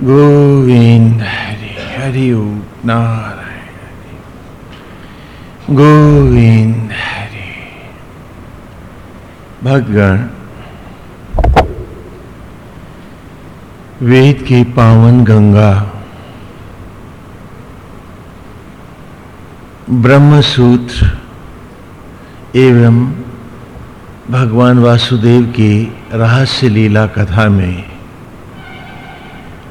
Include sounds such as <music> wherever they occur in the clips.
गोविंद हरि हरि नारायण गोविंद हरि। भगवान वेद की पावन गंगा। ब्रह्म सूत्र एवं भगवान वासुदेव की रहस्य लीला कथा में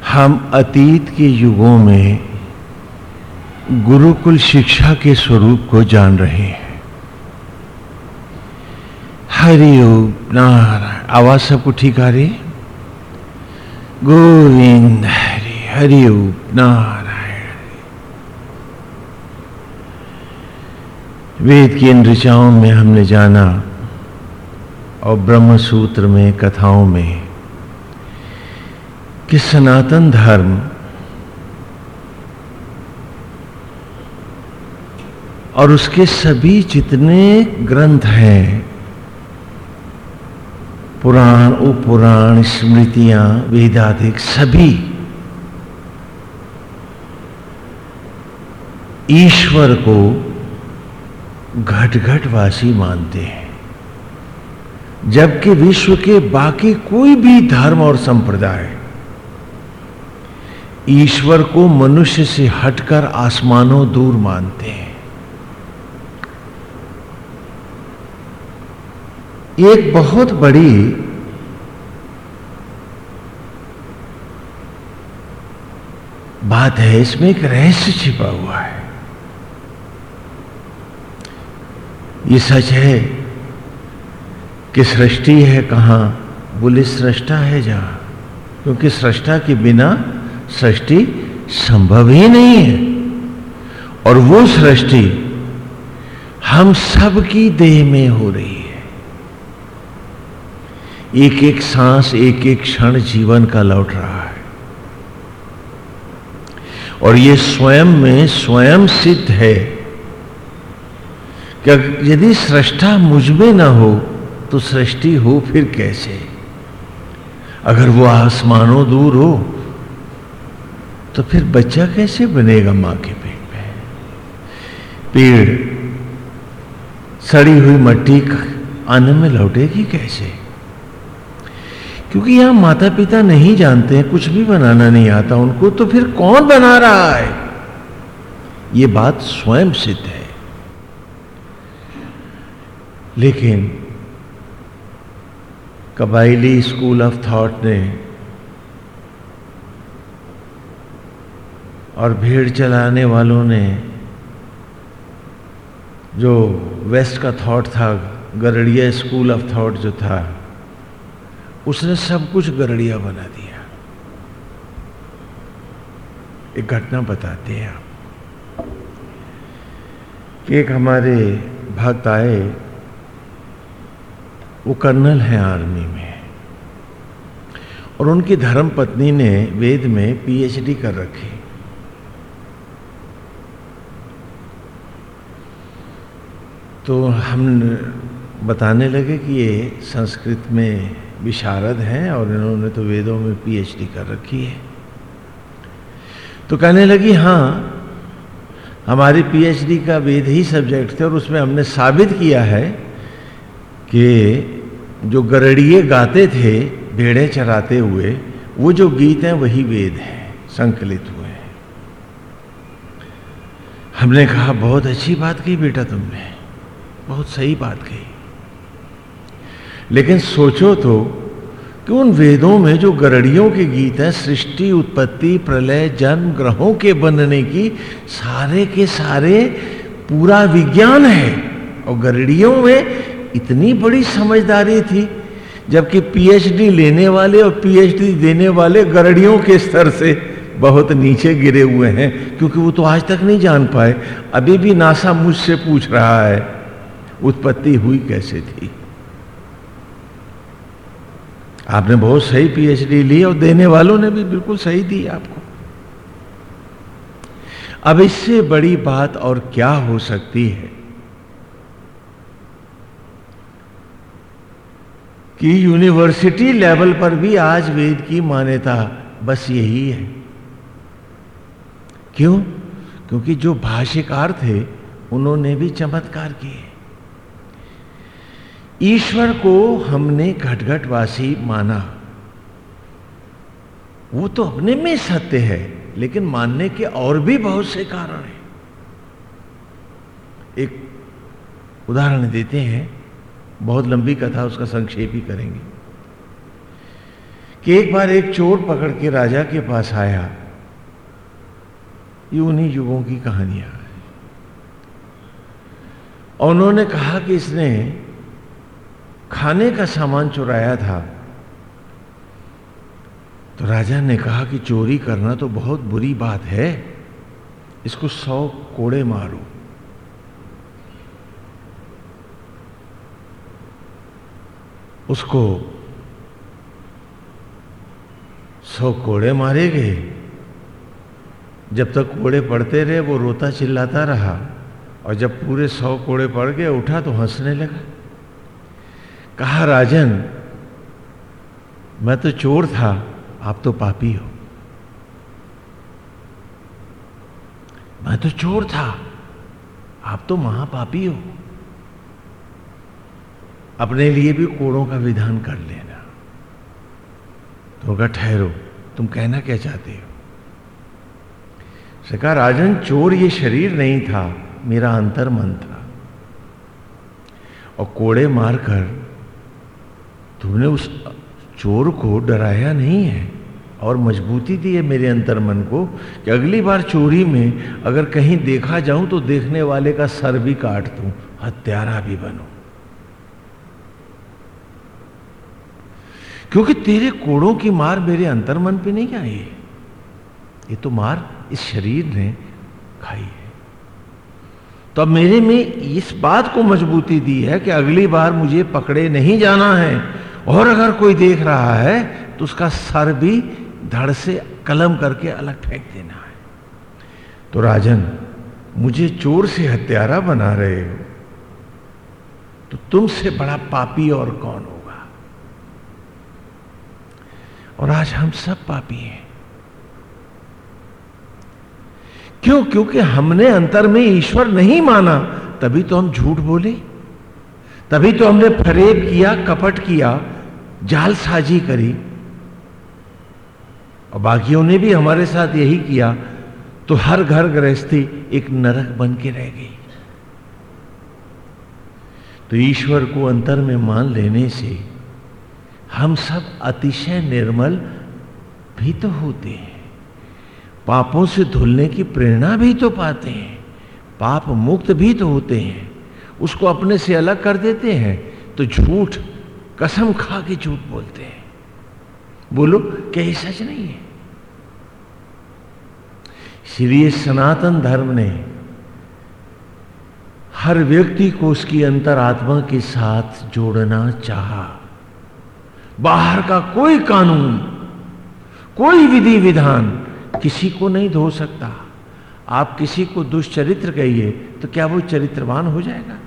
हम अतीत के युगों में गुरुकुल शिक्षा के स्वरूप को जान रहे हैं। हरिओम नारायण। आवाज़ सबको ठीक आ रही गोविंद हरि, हरिओम नारायण। वेद की इन ऋचाओं में हमने जाना और ब्रह्म सूत्र में कथाओं में कि सनातन धर्म और उसके सभी जितने ग्रंथ हैं, पुराण, उपपुराण, स्मृतियाँ, वेदाधिक सभी ईश्वर को घट घटवासी मानते हैं, जबकि विश्व के बाकी कोई भी धर्म और संप्रदाय ईश्वर को मनुष्य से हटकर आसमानों दूर मानते हैं। एक बहुत बड़ी बात है, इसमें एक रहस्य छिपा हुआ है। ये सच है कि सृष्टि है कहाँ बोले सृष्टा है जहाँ, क्योंकि सृष्टा के बिना सृष्टि संभव ही नहीं है। और वो सृष्टि हम सब की देह में हो रही है। एक एक सांस एक एक क्षण जीवन का लौट रहा है। और ये स्वयं में स्वयं सिद्ध है कि यदि सृष्टा मुझमें ना हो तो सृष्टि हो फिर कैसे? अगर वो आसमानों दूर हो तो फिर बच्चा कैसे बनेगा माँ के पेट में? पेड़ सड़ी हुई मट्टी अन्न में लौटेगी कैसे? क्योंकि यहाँ माता पिता नहीं जानते हैं, कुछ भी बनाना नहीं आता उनको तो फिर कौन बना रहा है? ये बात स्वयं सिद्ध है। लेकिन कबाइली स्कूल ऑफ़ थॉट ने और भीड़ चलाने वालों ने जो वेस्ट का थॉट था, गरड़िया स्कूल ऑफ़ थॉट जो था, उसने सब कुछ गरड़िया बना दिया। एक घटना बताते हैं आप। कि एक हमारे भक्त आए, वो कर्नल हैं आर्मी में, और उनकी धर्म पत्नी ने वेद में पीएचडी कर रखी। तो हम बताने लगे कि ये संस्कृत में विशारद हैं और इन्होंने तो वेदों में पीएचडी कर रखी है। तो कहने लगी हाँ हमारी पीएचडी का वेद ही सब्जेक्ट थे और उसमें हमने साबित किया है कि जो गरड़िए गाते थे, भेड़े चराते हुए, वो जो गीत हैं वही वेद हैं, संकलित हुए हैं। हमने कहा, बहुत अच्छी बात की बेटा तुमने। बहुत सही बात कही। लेकिन सोचो तो कि उन वेदों में जो गरड़ियों के गीत हैं, सृष्टि, उत्पत्ति, प्रलय, जन्म, ग्रहों के बनने की, सारे के सारे पूरा विज्ञान है। और गरड़ियों में इतनी बड़ी समझदारी थी, जबकि पीएचडी लेने वाले और पीएचडी देने वाले गरड़ियों के स्तर से बहुत नीचे गिरे हुए हैं, क्योंकि वो तो आज तक नहीं जान पाए। अभी भी नासा मुझसे पूछ रहा है उत्पत्ति हुई कैसे थी? आपने बहुत सही पीएचडी ली और देने वालों ने भी बिल्कुल सही दी आपको। अब इससे बड़ी बात और क्या हो सकती है? कि यूनिवर्सिटी लेवल पर भी आज वेद की मान्यता बस यही है। क्यों? क्योंकि जो भाष्यकार थे, उन्होंने भी चमत्कार किए। ईश्वर को हमने घटघटवासी माना। वो तो अपने में सत्य है, लेकिन मानने के और भी बहुत से कारण हैं। एक उदाहरण देते हैं, बहुत लंबी कथा, उसका संक्षेप ही करेंगे। कि एक बार एक चोर पकड़ के राजा के पास आया। ये उन्हीं युगों की कहानियाँ और उन्होंने कहा कि इसने खाने का सामान चुराया था। तो राजा ने कहा कि चोरी करना तो बहुत बुरी बात है। इसको सौ कोड़े मारो। उसको सौ कोड़े मारे गए। जब तक कोड़े पड़ते रहे, वो रोता चिल्लाता रहा और जब पूरे सौ कोड़े पड़ गए, उठा तो हंसने लगा। कहा, राजन, मैं तो चोर था, आप तो पापी हो। मैं तो चोर था, आप तो महापापी हो। अपने लिए भी कोड़ों का विधान कर लेना। तो कहा ठहरो, तुम कहना क्या चाहते हो? सका राजन, चोर ये शरीर नहीं था, मेरा अंतर मन था। और कोड़े मारकर तुमने उस चोर को डराया नहीं है? और मजबूती दी है मेरे अंतर मन को कि अगली बार चोरी में अगर कहीं देखा जाऊँ तो देखने वाले का सर भी काट दूँ, हत्यारा भी बनूं। क्योंकि तेरे कोड़ों की मार मेरे अंतर मन पे नहीं आई है। ये तो मार इस शरीर ने खाई है। तो अब मेरे में इस बात को मजबूती दी है कि अगली बार मुझे पकड़े नहीं जाना है। और अगर कोई देख रहा है तो उसका सर भी धड़ से कलम करके अलग फेंक देना है। तो राजन, मुझे चोर से हत्यारा बना रहे हो तो तुमसे बड़ा पापी और कौन होगा? और आज हम सब पापी हैं। क्यों? क्योंकि हमने अंतर में ईश्वर नहीं माना, तभी तो हम झूठ बोले। तभी तो हमने फरेब किया, कपट किया जालसाजी करी। और बाकियों ने भी हमारे साथ यही किया तो हर घर गृहस्थी एक नरक बन के रह गई। तो ईश्वर को अंतर में मान लेने से हम सब अतिशय निर्मल भी तो होते हैं। पापों से धुलने की प्रेरणा भी तो पाते हैं। पाप मुक्त भी तो होते हैं। उसको अपने से अलग कर देते हैं तो झूठ कसम खा के झूठ बोलते हैं। बोलो, क्या ये सच नहीं है? इसलिए सनातन धर्म ने हर व्यक्ति को उसकी अंतरात्मा के साथ जोड़ना चाहा। बाहर का कोई कानून, कोई विधि विधान किसी को नहीं धो सकता। आप किसी को दुष्चरित्र कहिए तो क्या वो चरित्रवान हो जाएगा?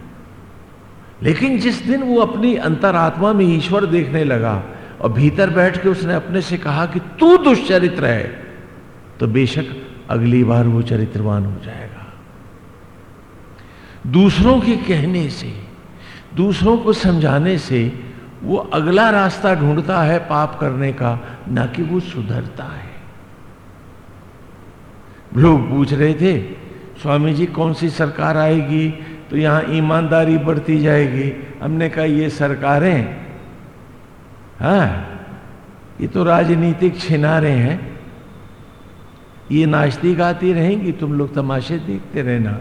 लेकिन जिस दिन वो अपनी अंतरात्मा में ईश्वर देखने लगा और भीतर बैठ के उसने अपने से कहा कि तू दुष्चरित्र है तो बेशक अगली बार वो चरित्रवान हो जाएगा। दूसरों के कहने से, दूसरों को समझाने से वो अगला रास्ता ढूंढता है पाप करने का, ना कि वो सुधरता है। लोग पूछ रहे थे, स्वामी जी, कौन सी सरकार आएगी? तो यहाँ ईमानदारी बढ़ती जाएगी। हमने कहा, ये सरकारें हाँ ये तो राजनीतिक छिनारे हैं। ये नाचती गाती रहेंगी, तुम लोग तमाशे देखते रहना।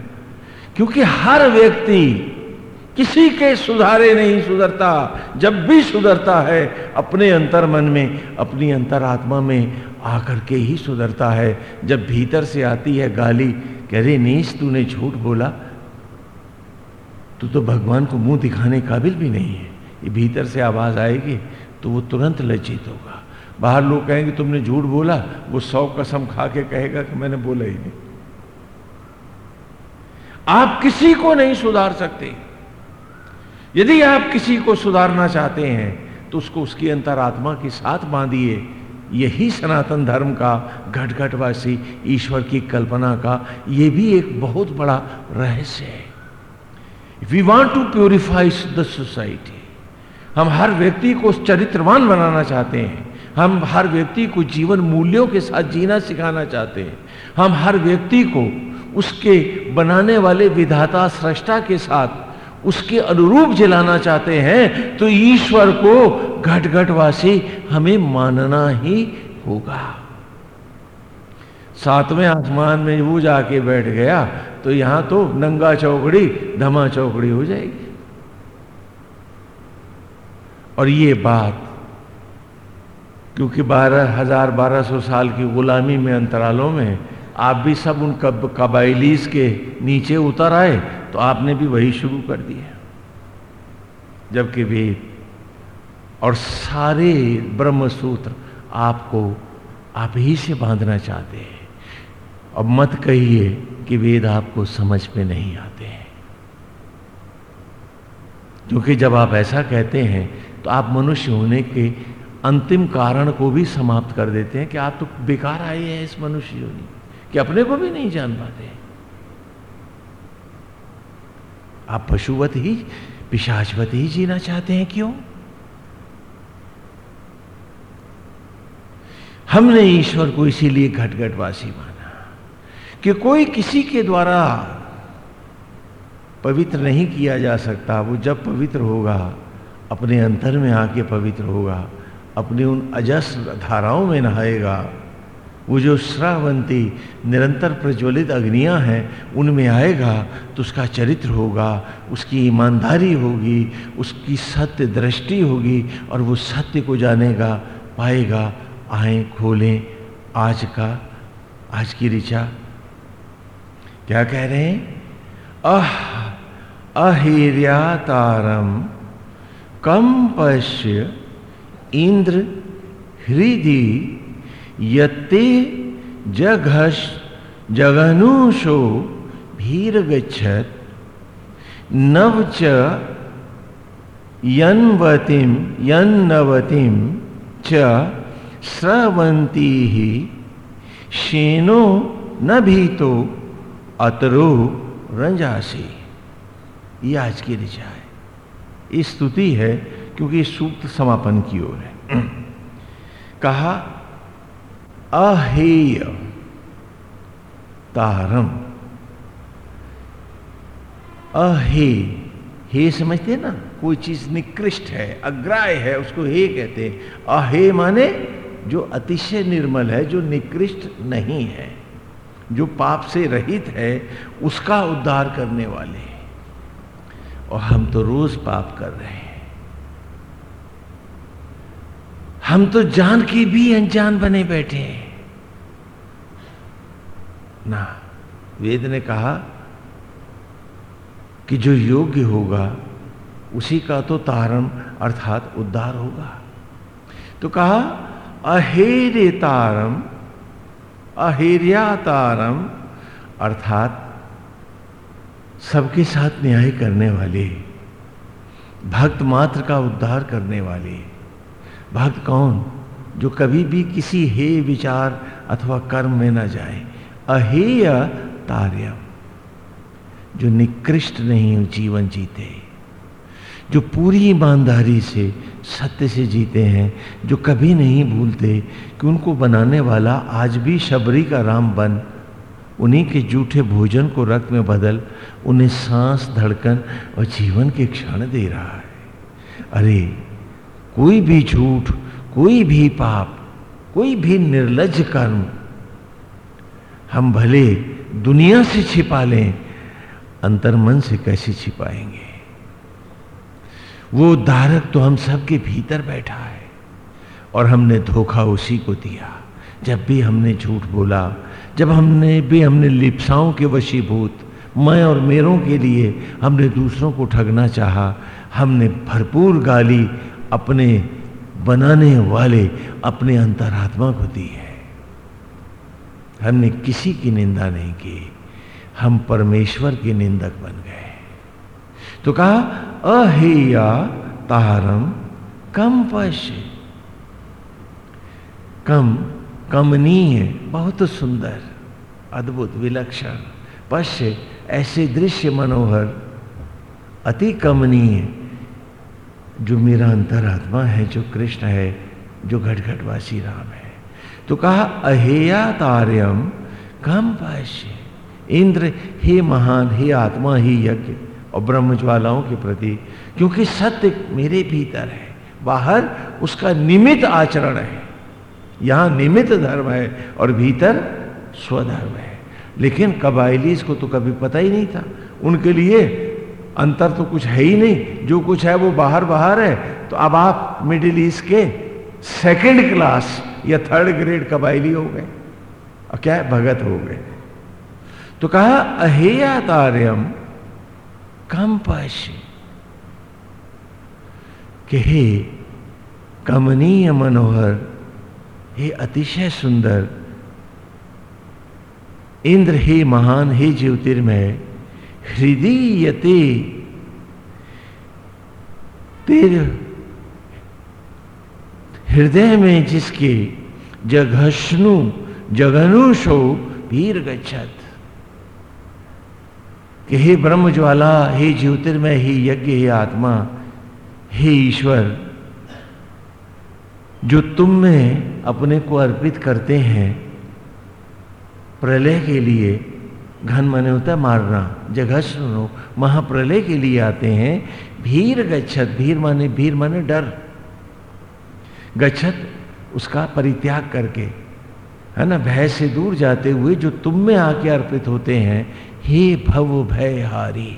क्योंकि हर व्यक्ति किसी के सुधारे नहीं सुधरता। जब भी सुधरता है, अपने अंतर मन में, अपनी अंतरात्मा में आकर के ही सुधरता है। जब भीतर से आती है गाली, कह रहे नीस तूने झूठ बोला। तू तो भगवान को मुँह दिखाने काबिल भी नहीं है। ये भीतर से आवाज़ आएगी तो वो तुरंत लज्जित होगा। बाहर लोग कहेंगे, तुमने झूठ बोला? वो सौ कसम खा के कहेगा कि मैंने बोला ही नहीं। आप किसी को नहीं सुधार सकते। यदि आप किसी को सुधारना चाहते हैं तो उसको उसकी अंतरात्मा के साथ बांधिए। यही सनातन धर्म का घट घटवासी ईश्वर की कल्पना का, ये भी एक बहुत बड़ा रहस्य है। We want to purify the society हम हर व्यक्ति को चरित्रवान बनाना चाहते हैं। हम हर व्यक्ति को जीवन मूल्यों के साथ जीना सिखाना चाहते हैं। हम हर व्यक्ति को उसके बनाने वाले विधाता सृष्टा के साथ उसके अनुरूप जलाना चाहते हैं तो ईश्वर को घट घटवासी हमें मानना ही होगा। सातवें आसमान में वो जाके बैठ गया तो यहाँ तो नंगा चौकड़ी, धमा चौकड़ी हो जाएगी। और ये बात, क्योंकि बारह, हज़ार बारह सौ साल की गुलामी में अंतरालों में, आप भी सब उन कब, कबाइलीस के नीचे उतर आए तो आपने भी वही शुरू कर दिया जबकि वेद और सारे ब्रह्म सूत्र आपको आप ही से बांधना चाहते हैं। अब मत कहिए कि वेद आपको समझ में नहीं आते हैं। क्योंकि जब आप ऐसा कहते हैं तो आप मनुष्य होने के अंतिम कारण को भी समाप्त कर देते हैं कि आप तो बेकार आए हैं इस मनुष्य योनि, कि अपने को भी नहीं जान पाते आप पशुवत ही, पिशाचवत ही जीना चाहते हैं क्यों? हमने ईश्वर को इसीलिए घटघटवासी माना। कि कोई किसी के द्वारा पवित्र नहीं किया जा सकता, वो जब पवित्र होगा, अपने अंतर में आके पवित्र होगा, अपने उन अजस्र धाराओं में नहाएगा, वो जो श्रावंती, निरंतर प्रज्वलित अग्नियाँ हैं, उनमें आएगा तो उसका चरित्र होगा, उसकी ईमानदारी होगी, उसकी सत्य दृष्टि होगी, और वो सत्य को जानेगा, पाएगा, आए, खोलें, आज का, आज की ऋचा। क्या कह रहे हैं? अह, अहिर्या तारम कम पश्य इंद्र हृदय यते जघस जगनुषो भीर गच्छत नव च यन्वतिम यन्नवतिम च स्रवंती ही शेनो न भीतो अतरो रंजासी। ये आज की ऋचा है। ये स्तुति है क्योंकि सूक्त समापन की ओर है। कहा, अहेय तारम। अहे हे समझते ना, कोई चीज़ निकृष्ट है, अग्राय है, उसको हे कहते हैं। अहे माने जो अतिशय निर्मल है, जो निकृष्ट नहीं है। जो पाप से रहित है, उसका उद्धार करने वाले और हम तो रोज पाप कर रहे हैं। हम तो जान के भी अनजान बने बैठे हैं। ना, वेद ने कहा कि जो योग्य होगा, उसी का तो तारम अर्थात उद्धार होगा। तो कहा, अहेरे तारम अहेरिया तारम अर्थात सबके साथ न्याय करने वाले, भक्त मात्र का उद्धार करने वाले। भक्त कौन? जो कभी भी किसी हे विचार अथवा कर्म में न जाए। अहेय तार्यम, जो निकृष्ट नहीं जीवन जीते। जो पूरी ईमानदारी से सत्य से जीते हैं, जो कभी नहीं भूलते कि उनको बनाने वाला आज भी शबरी का राम बन। उन्हीं के जूठे भोजन को रक्त में बदल, उन्हें सांस, धड़कन और जीवन के क्षण दे रहा है। अरे, कोई भी झूठ, कोई भी पाप, कोई भी निर्लज कर्म, हम भले दुनिया से छिपा लें अंतर मन से कैसे छिपाएँगे? वो धारक तो हम सबके भीतर बैठा है। और हमने धोखा उसी को दिया। जब भी हमने झूठ बोला, जब हमने, भी हमने लिप्साओं के वशीभूत, मैं और मेरों के लिए हमने दूसरों को ठगना चाहा, हमने भरपूर गाली अपने बनाने वाले, अपने अंतरात्मा को दी है। हमने किसी की निंदा नहीं की। हम परमेश्वर के निंदक बन गए। तो कहा अहेया तारम कम पश। कम कमनीय बहुत सुंदर, अद्भुत, विलक्षण। पश्य ऐसे दृश्य मनोहर, अति कमनीय जो मेरा अंतरात्मा है, जो कृष्ण है, जो घटघटवासी राम है। तो कहा, अहेया तार्यम कम पश्य इंद्र, हे महान, हे आत्मा, ही यज्ञ। और ब्रह्म ज्वालाओं के प्रति, क्योंकि सत्य मेरे भीतर है, बाहर उसका निमित आचरण है। यहाँ निमित धर्म है और भीतर स्वधर्म है। लेकिन कबाइलीस को तो कभी पता ही नहीं था। उनके लिए अंतर तो कुछ है ही नहीं। जो कुछ है वो बाहर बाहर है। तो अब आप मिडिल ईस्ट के सेकंड क्लास या थर्ड ग्रेड कबाइली हो गए? और क्या है? भगत हो गए। तो कहा अहेया तार्यम पश। कि हे कमनीय मनोहर, हे अतिशय सुंदर, इंद्र हे महान, हे ज्योतिर्मय हृदयते तेरे हृदय में जिसके जघष्णु जगनुषो वीर गच्छत कि हे ब्रह्म ज्वाला हे ज्योतिर्मय, हे यज्ञ, हे आत्मा, हे ईश्वर, जो तुम में अपने को अर्पित करते हैं, प्रलय के लिए घन माने होता है मारना जगह महाप्रलय के लिए आते हैं, भीर गच्छत, भीर माने भीर माने डर। गच्छत उसका परित्याग करके, है ना, भय से दूर जाते हुए जो तुम में आके अर्पित होते हैं हे भव भय हारी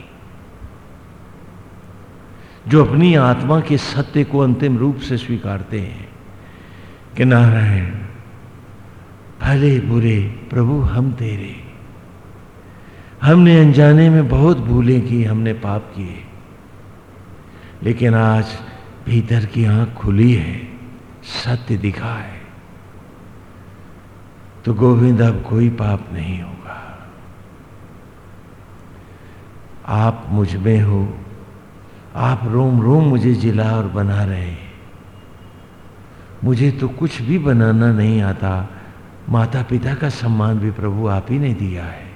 जो अपनी आत्मा के सत्य को अंतिम रूप से स्वीकारते हैं, कि नारायण, भले बुरे प्रभु हम तेरे, हमने अनजाने में बहुत भूलें की, हमने पाप किए, लेकिन आज भीतर की आँख खुली है, सत्य दिखा है तो गोविंद अब कोई पाप नहीं होगा। आप मुझमें हो। आप रोम रोम मुझे जिला और बना रहे। मुझे तो कुछ भी बनाना नहीं आता। माता पिता का सम्मान भी प्रभु आप ही ने दिया है।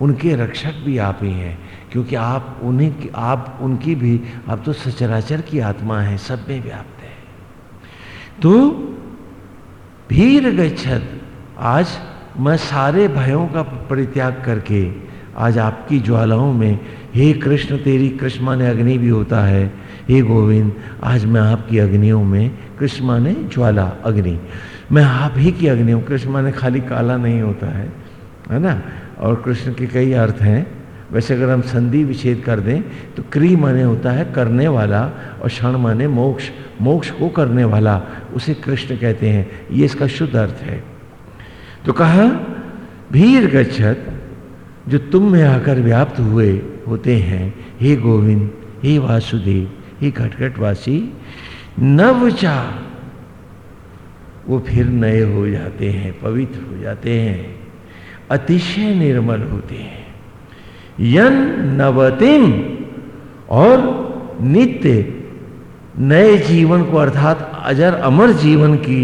उनके रक्षक भी आप ही हैं, क्योंकि आप उन्हीं आप उनकी भी आप तो सचराचर की आत्मा है, सब में व्याप्त है। तो भीर गच्छत आज मैं सारे भयों का परित्याग करके आज आपकी ज्वालाओं में हे कृष्ण, तेरी कृष्ण ने अग्नि भी होता है। हे गोविंद, आज मैं आपकी अग्नियों में कृष्ण ने ज्वाला अग्नि। मैं आप ही की अग्नि हूँ कृष्ण माने खाली काला नहीं होता है है ना? और कृष्ण के कई अर्थ हैं। वैसे अगर हम संधि विच्छेद कर दें तो क्री माने होता है करने वाला और क्षण माने मोक्ष। मोक्ष को करने वाला, उसे कृष्ण कहते हैं। ये इसका शुद्ध अर्थ है। तो कहा, भीर गच्छत जो तुम में आकर व्याप्त हुए होते हैं, हे गोविंद, हे वासुदेव, हे घटघटवासी नवचा वो फिर नए हो जाते हैं, पवित्र हो जाते हैं, अतिशय निर्मल होते हैं। यन नवतिम और नित्य नए जीवन को अर्थात अजर अमर जीवन की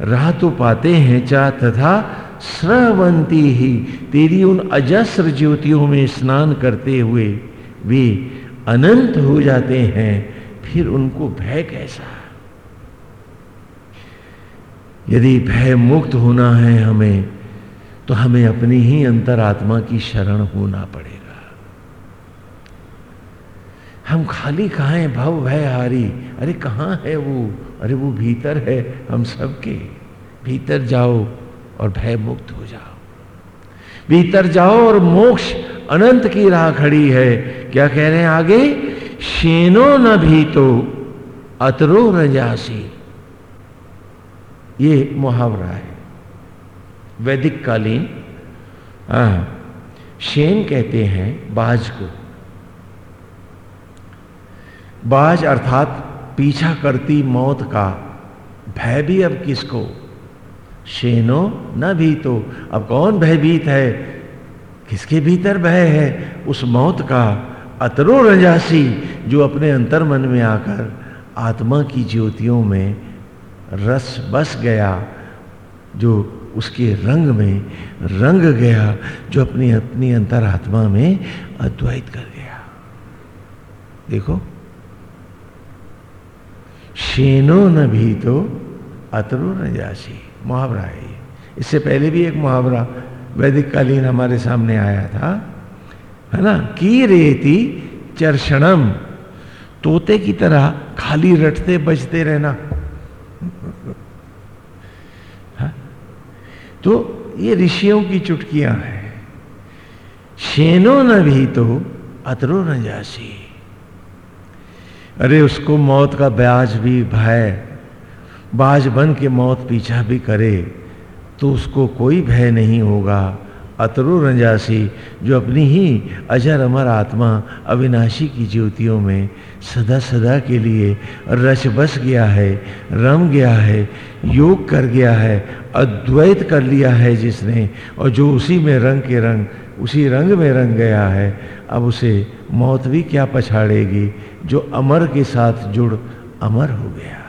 राह तो पाते हैं, चा तथा स्रवंती ही। तेरी उन अजस्र ज्योतियों में स्नान करते हुए वे अनंत हो जाते हैं, फिर उनको भय कैसा? यदि भय मुक्त होना है हमें तो हमें अपनी ही अंतरात्मा की शरण होना पड़ेगा। हम खाली कहा हैं, भव भय हारी? अरे कहाँ है वो? अरे वो भीतर है हम सबके। भीतर जाओ और भय मुक्त हो जाओ। भीतर जाओ और मोक्ष अनंत की राह खड़ी है। क्या कह रहे हैं आगे? शेनो न भी तो अतरो रजासी ये मुहावरा है। वैदिक कालीन शेन कहते हैं बाज को। बाज अर्थात पीछा करती मौत का, भय भी अब किसको? शेनो न भी तो। अब कौन भयभीत है? किसके भीतर भय है? उस मौत का अतरो रजासी जो अपने अंतर मन में आकर आत्मा की ज्योतियों में रस बस गया, जो उसके रंग में रंग गया, जो अपनी अपनी अंतरात्मा में अद्वैत कर गया। देखो, शेनो न भी तो अतरु न जासी मुहावरा है ये। इससे पहले भी एक मुहावरा वैदिक कालीन हमारे सामने आया था, है ना? की रेती चर्षणम। तोते की तरह खाली रटते बजते रहना। हाँ? तो ये ऋषियों की चुटकियाँ हैं। शेनो न भी तो अतरो न जासी। अरे उसको मौत का ब्याज भी भय बाज बन के मौत पीछा भी करे तो उसको कोई भय नहीं होगा। अतरु रंजासी, जो अपनी ही अजर अमर आत्मा अविनाशी की ज्योतियों में सदा सदा के लिए रच बस गया है, रम गया है, योग कर गया है, अद्वैत कर लिया है जिसने, और जो उसी में रंग के रंग, उसी रंग में रंग गया है, अब उसे मौत भी क्या पछाड़ेगी, जो अमर के साथ जुड़ अमर हो गया।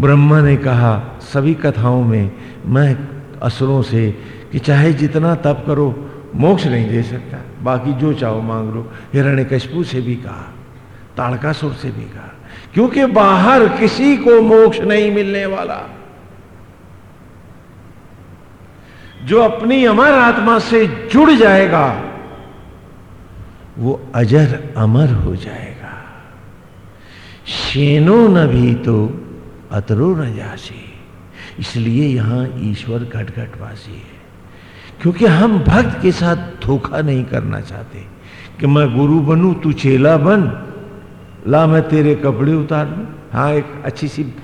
ब्रह्मा ने कहा, सभी कथाओं में मैं असुरों से कि चाहे जितना तप करो, मोक्ष नहीं दे सकता। बाकी जो चाहो मांग लो। हिरण्य कशपू से भी कहा, ताड़कासुर से भी कहा, क्योंकि बाहर किसी को मोक्ष नहीं मिलने वाला। जो अपनी अमर आत्मा से जुड़ जाएगा, वो अजर अमर हो जाएगा। शेनो न भी तो अतरो न जासी इसलिए यहाँ ईश्वर घट है। क्योंकि हम भक्त के साथ धोखा नहीं करना चाहते कि मैं गुरु बनू, तू चेला बन। ला, मैं तेरे कपड़े उतार लू। हाँ एक अच्छी सी,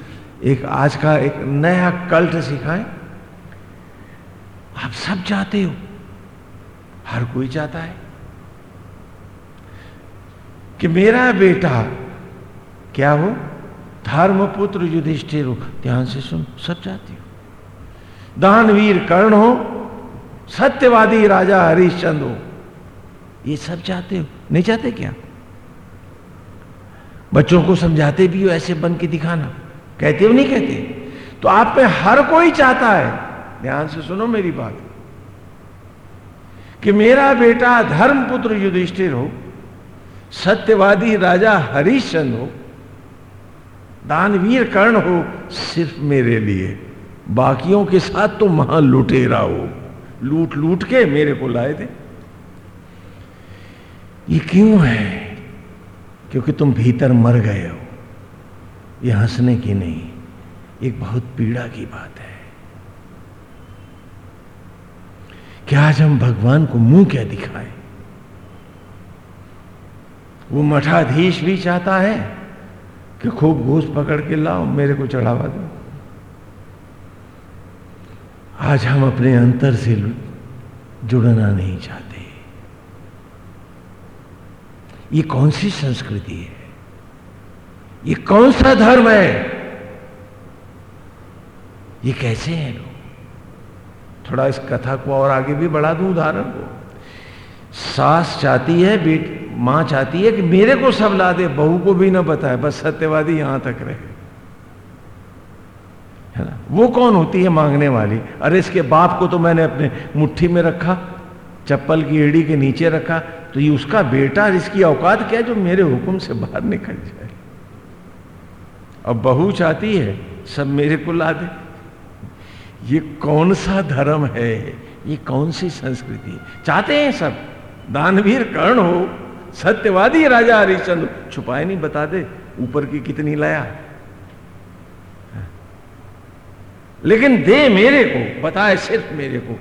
एक आज का एक नया कल्ट सिखाएँ। आप सब चाहते हो। हर कोई चाहता है कि मेरा बेटा क्या हो? धर्म पुत्र युधिष्ठिर हो, ध्यान से सुन, सब चाहती हो। दानवीर कर्ण हो, सत्यवादी राजा हरिश्चंद्र हो, ये सब चाहते हो। नहीं चाहते क्या? बच्चों को समझाते भी हो ऐसे बन के दिखाना। कहते हो, नहीं कहते? तो आप में हर कोई चाहता है, ध्यान से सुनो मेरी बात, कि मेरा बेटा धर्मपुत्र युधिष्ठिर हो, सत्यवादी राजा हरिश्चंद्र हो दानवीर कर्ण हो सिर्फ़ मेरे लिए। बाकियों के साथ तो महा लुटेरा हो। लूट लूट के मेरे को लाए थे ये क्यों है? क्योंकि तुम भीतर मर गए हो। ये हंसने की नहीं, एक बहुत पीड़ा की बात है। क्या आज हम भगवान को मुँह क्या दिखाएँ? वो मठाधीश भी चाहता है कि खूब घूस पकड़ के लाओ, मेरे को चढ़ावा दो। आज हम अपने अंतर से जुड़ना नहीं चाहते। ये कौन सी संस्कृति है? ये कौन सा धर्म है? ये कैसे हैं लोग? थोड़ा इस कथा को और आगे भी बढ़ा दूँ उदाहरण को। सास चाहती है बेट माँ चाहती है कि मेरे को सब ला दे, बहू को भी ना बताए, बस सत्यवादी यहाँ तक रहे। है ना? वो कौन होती है मांगने वाली? अरे इसके बाप को तो मैंने अपने मुट्ठी में रखा, चप्पल की एड़ी के नीचे रखा तो ये उसका बेटा इसकी औकात क्या जो मेरे हुक्म से बाहर निकल जाए? अब बहू चाहती है, सब मेरे को ला दे। ये कौन सा धर्म है? ये कौन सी संस्कृति? है चाहते हैं सब? दानवीर कर्ण हो सत्यवादी राजा हरिश्चंद्र। छुपाए नहीं, बता दे, ऊपर की कितनी लाया। लेकिन दे मेरे को, बताए सिर्फ़ मेरे को।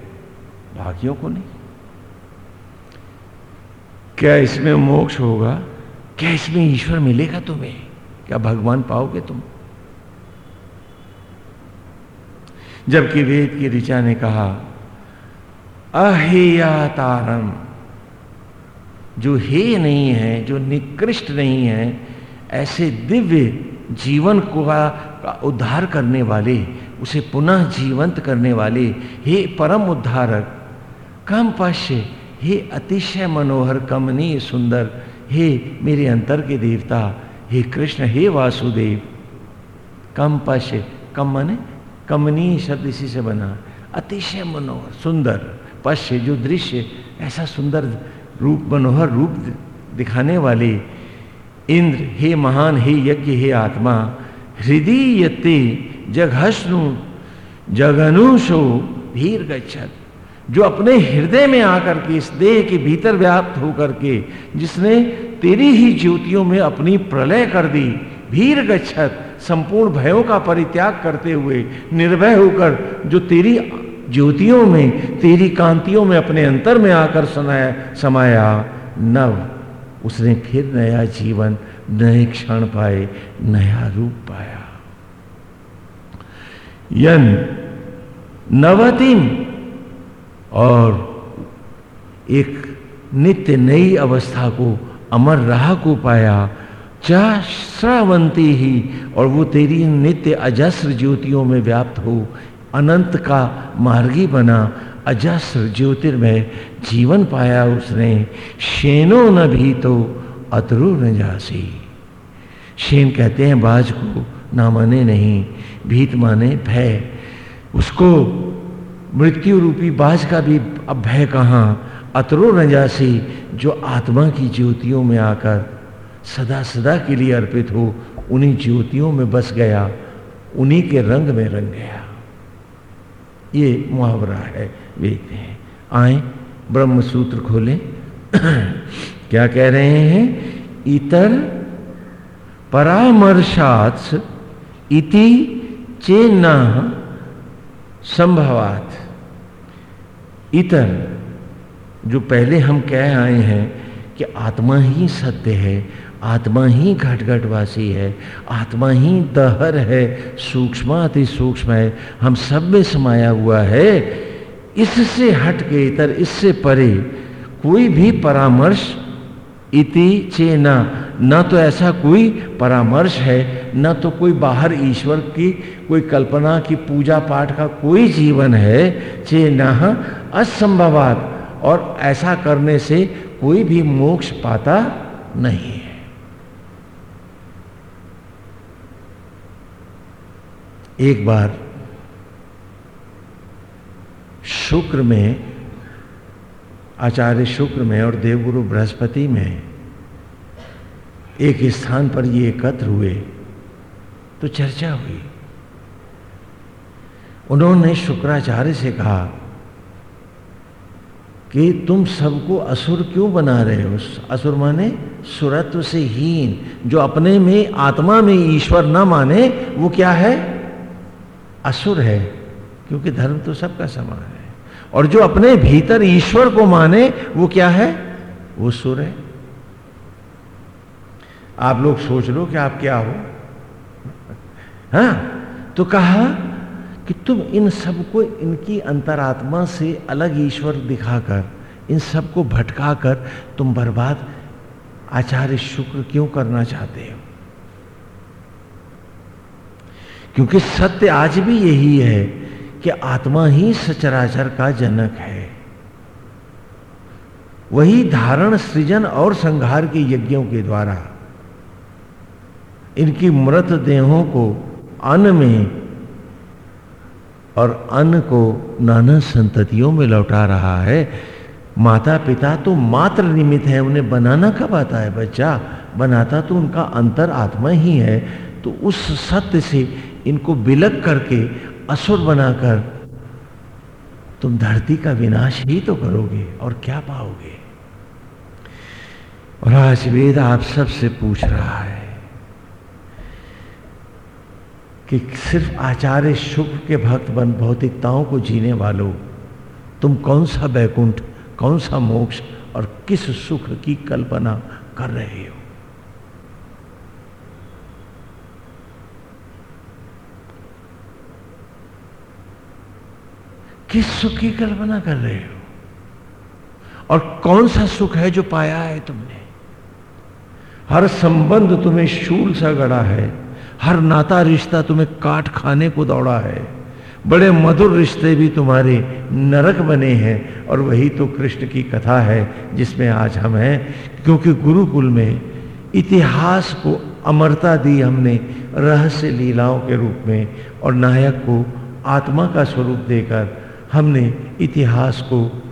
बाकियों को नहीं। क्या इसमें मोक्ष होगा? क्या इसमें ईश्वर मिलेगा तुम्हें? क्या भगवान पाओगे तुम? जबकि वेद की ऋचा ने कहा अहिया तारम जो हे नहीं है, जो निकृष्ट नहीं है, ऐसे दिव्य जीवन को उद्धार करने वाले, उसे पुनः जीवंत करने वाले, हे परम उद्धारक, कम पश्य, हे अतिशय मनोहर, कमनीय सुंदर, हे मेरे अंतर के देवता, हे कृष्ण, हे वासुदेव। कम पश्य, कम मने कमनी शब्द इसी से बना, अतिशय मनोहर, सुंदर, पश्य, जो दृश्य, ऐसा सुंदर रूप मनोहर रूप दिखाने वाले इंद्र, हे महान, हे यज्ञ, हे आत्मा, हृदय यते जघष्णु जगनुषो भीर गच्छत जो अपने हृदय में आकर के, इस देह के भीतर व्याप्त होकर के, जिसने तेरी ही ज्योतियों में अपनी प्रलय कर दी, भीर गच्छत, संपूर्ण भयों का परित्याग करते हुए निर्भय होकर, जो तेरी ज्योतियों में, तेरी कांतियों में अपने अंतर में आकर सुनाया समाया। नव, उसने फिर नया जीवन, नए क्षण पाए, नया रूप पाया। यन नवतिम और एक नित्य नई अवस्था को, अमर राह को पाया। चा श्रावंती ही, और वो तेरी नित्य अजस्र ज्योतियों में व्याप्त हो अनंत का मार्गी बना अजस्र ज्योतिर्मय जीवन पाया उसने। शेनो न भी तो अतरु न जासी। शेन कहते हैं, बाज को ना माने नहीं, भीत माने भय। उसको मृत्यु रूपी बाज का भी अब भय कहाँ? अतरो नजासी जो आत्मा की ज्योतियों में आकर सदा सदा के लिए अर्पित हो, उन्हीं ज्योतियों में बस गया, उन्हीं के रंग में रंग गया। ये मुहावरा है, वेद हैं। आए ब्रह्म सूत्र खोलें। <clears throat> क्या कह रहे हैं? इतर परामर्शात इति चेन्ना संभवात। इतर, जो पहले हम कह आए हैं कि आत्मा ही सत्य है आत्मा ही घट घटवासी है, आत्मा ही दहर है, सूक्ष्म अति सूक्ष्म है। हम सब में समाया हुआ है। इससे हट के इतर, इससे परे कोई भी परामर्श इति चेना। न तो ऐसा कोई परामर्श है, न तो कोई बाहर ईश्वर की, कोई कल्पना की पूजा पाठ का कोई जीवन है। चेना असंभवात। और ऐसा करने से कोई भी मोक्ष पाता नहीं है। एक बार शुक्र में, आचार्य शुक्र में और देवगुरु बृहस्पति में एक स्थान पर ये एकत्र हुए तो चर्चा हुई। उन्होंने शुक्राचार्य से कहा कि तुम सबको असुर क्यों बना रहे हो? असुर माने सुरत्व से हीन, जो अपने में, आत्मा में ईश्वर न माने, वो क्या है? असुर है, क्योंकि धर्म तो सबका समान है। और जो अपने भीतर ईश्वर को माने, वो क्या है? वो सुर है। आप लोग सोच लो कि आप क्या हो। हाँ तो कहा कि तुम इन सबको इनकी अंतरात्मा से अलग ईश्वर दिखाकर, इन सबको भटकाकर तुम बर्बाद आचार्य शुक्र क्यों करना चाहते हो? क्योंकि सत्य आज भी यही है कि आत्मा ही सचराचर का जनक है। वही धारण, सृजन और संहार के यज्ञों के द्वारा इनकी मृत देहों को अन्न में और अन्न को नाना संततियों में लौटा रहा है। माता पिता तो मात्र निमित्त है, उन्हें बनाना कब आता है बच्चा? बनाता तो उनका अंतर आत्मा ही है। तो उस सत्य से इनको बिलक करके असुर बनाकर तुम धरती का विनाश ही तो करोगे और क्या पाओगे? और आज वेद आप सबसे पूछ रहा है कि सिर्फ़ आचार्य शुक्र के भक्त बन भौतिकताओं को जीने वालों, तुम कौन सा बैकुंठ कौन सा मोक्ष और किस सुख की कल्पना कर रहे हो? किस सुख की कल्पना कर रहे हो? और कौन सा सुख है जो पाया है तुमने? हर संबंध तुम्हें शूल सा गड़ा है, हर नाता रिश्ता तुम्हें काट खाने को दौड़ा है, बड़े मधुर रिश्ते भी तुम्हारे नरक बने हैं, और वही तो कृष्ण की कथा है जिसमें आज हम हैं, क्योंकि गुरुकुल में इतिहास को अमरता दी हमने रहस्य लीलाओं के रूप में, और नायक को आत्मा का स्वरूप देकर हमने इतिहास को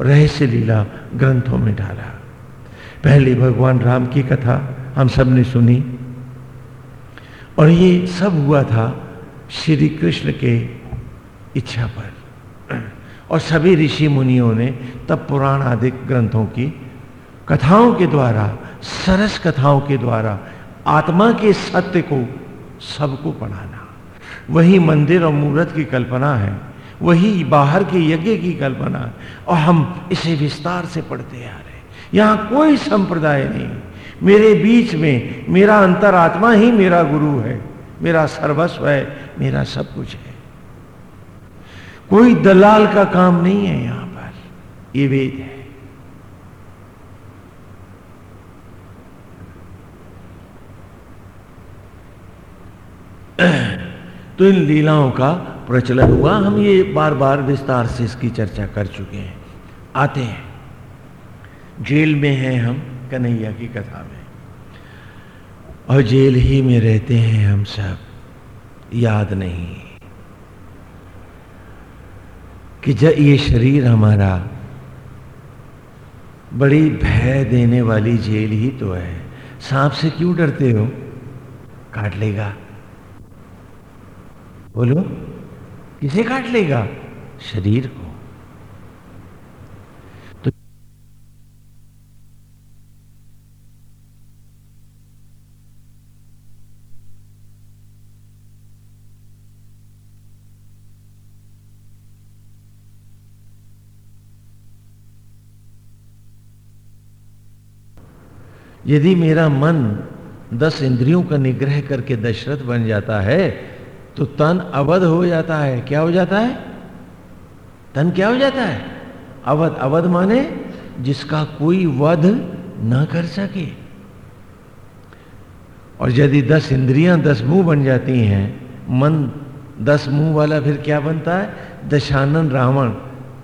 रहस्य लीला ग्रंथों में डाला। पहले भगवान राम की कथा हम सबने सुनी। और ये सब हुआ था श्री कृष्ण के इच्छा पर। और सभी ऋषि मुनियों ने तब पुराण आदि ग्रंथों की कथाओं के द्वारा, सरस कथाओं के द्वारा, आत्मा के सत्य को सबको पढ़ाना। वही मंदिर और मूर्त की कल्पना है। वही बाहर के यज्ञ की कल्पना। है और हम इसे विस्तार से पढ़ते आ रहे यहाँ कोई संप्रदाय नहीं। मेरे बीच में मेरा अंतरात्मा ही मेरा गुरु है। मेरा सर्वस्व है, मेरा सब कुछ है। कोई दलाल का काम नहीं है यहाँ पर। ये वेद है। <clears throat> तो इन लीलाओं का प्रचलन हुआ, हम ये बार बार विस्तार से इसकी चर्चा कर चुके हैं। आते हैं। जेल में हैं हम, कन्हैया की कथा में। और जेल ही में रहते हैं हम सब। याद नहीं कि जब ये शरीर हमारा बड़ी भय देने वाली जेल ही तो है। सांप से क्यों डरते हो? काट लेगा। बोलो। किसे काट लेगा? शरीर को। तो यदि मेरा मन दस इंद्रियों का निग्रह करके दशरथ बन जाता है तो तन अवध हो जाता है। क्या हो जाता है? तन क्या हो जाता है? अवध। अवध माने जिसका कोई वध ना कर सके। और यदि दस इंद्रियाँ, दस मुँह बन जाती हैं, मन दस मुँह वाला फिर क्या बनता है? दशानन रावण।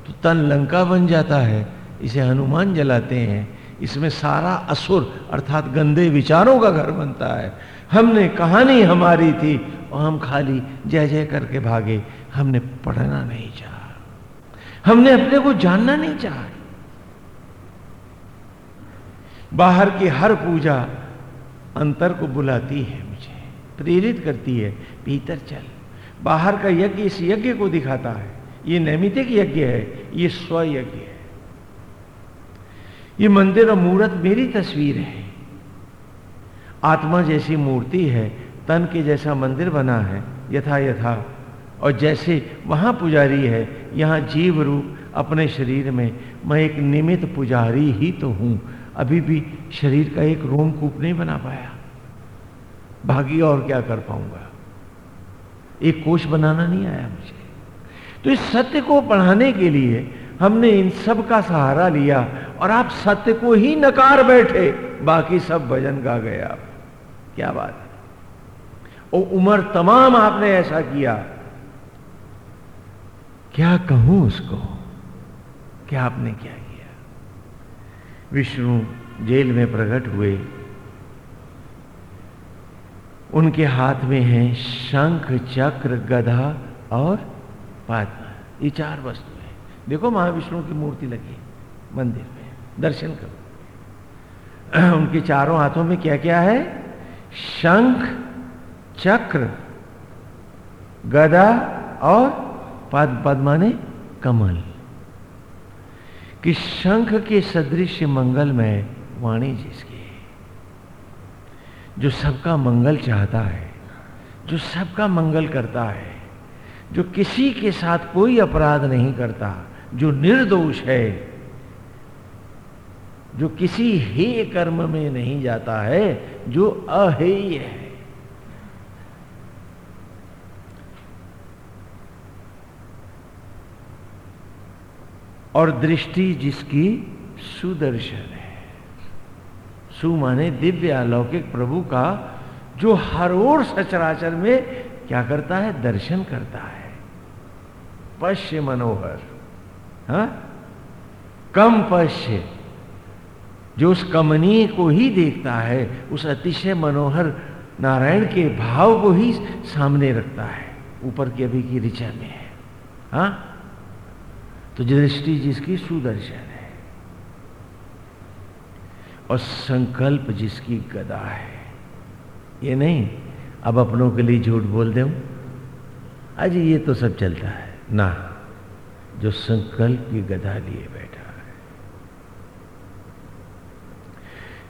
तो तन लंका बन जाता है। इसे हनुमान जलाते हैं। इसमें सारा असुर, अर्थात गंदे विचारों का घर बनता है। हमने कहानी हमारी थी और हम खाली जय जय करके भागे। हमने पढ़ना नहीं चाहा। हमने अपने को जानना नहीं चाहा। बाहर की हर पूजा अंतर को बुलाती है मुझे, प्रेरित करती है, भीतर चल। बाहर का यज्ञ इस यज्ञ को दिखाता है। ये नैमितिक यज्ञ है, ये स्व यज्ञ है। ये मंदिर और मूर्त मेरी तस्वीर है। आत्मा जैसी मूर्ति है तन के जैसा मंदिर बना है यथा यथा और जैसे वहाँ पुजारी है, यहाँ जीव रूप अपने शरीर में, मैं एक निमित पुजारी ही तो हूँ। अभी भी शरीर का एक रोमकूप नहीं बना पाया। भागी और क्या कर पाऊँगा? एक कोष बनाना नहीं आया मुझे। तो इस सत्य को पढ़ाने के लिए हमने इन सब का सहारा लिया और आप सत्य को ही नकार बैठे। बाकी सब भजन गा गए आप। क्या बात है? और उम्र तमाम आपने ऐसा किया। क्या कहूँ उसको? क्या आपने क्या किया? विष्णु जेल में प्रकट हुए। उनके हाथ में है शंख, चक्र, गधा और पादमा ये चार वस्तु है। देखो महाविष्णु की मूर्ति लगी मंदिर में। दर्शन करो। <clears throat> उनके चारों हाथों में क्या क्या है? शंख चक्र, गदा और पद पद माने कमल। कि शंख के सदृश मंगल में वाणी जिसकी जो सबका मंगल चाहता है, जो सबका मंगल करता है, जो किसी के साथ कोई अपराध नहीं करता, जो निर्दोष है, जो किसी हे कर्म में नहीं जाता है, जो अहेय है। और दृष्टि जिसकी सुदर्शन है सु माने दिव्य अलौकिक प्रभु का, जो हर ओर सचराचर में क्या करता है दर्शन करता है पश्य मनोहर, हा? कम पश्य, जो उस कमनीय को ही देखता है, उस अतिशय मनोहर नारायण के भाव को ही सामने रखता है, ऊपर की अभी की ऋचा में है हा? तो दृष्टि जिसकी सुदर्शन है। और संकल्प जिसकी गदा है। ये नहीं, अब अपनों के लिए झूठ बोल दे आज ये तो सब चलता है। ना, जो संकल्प की गदा लिए बैठा है।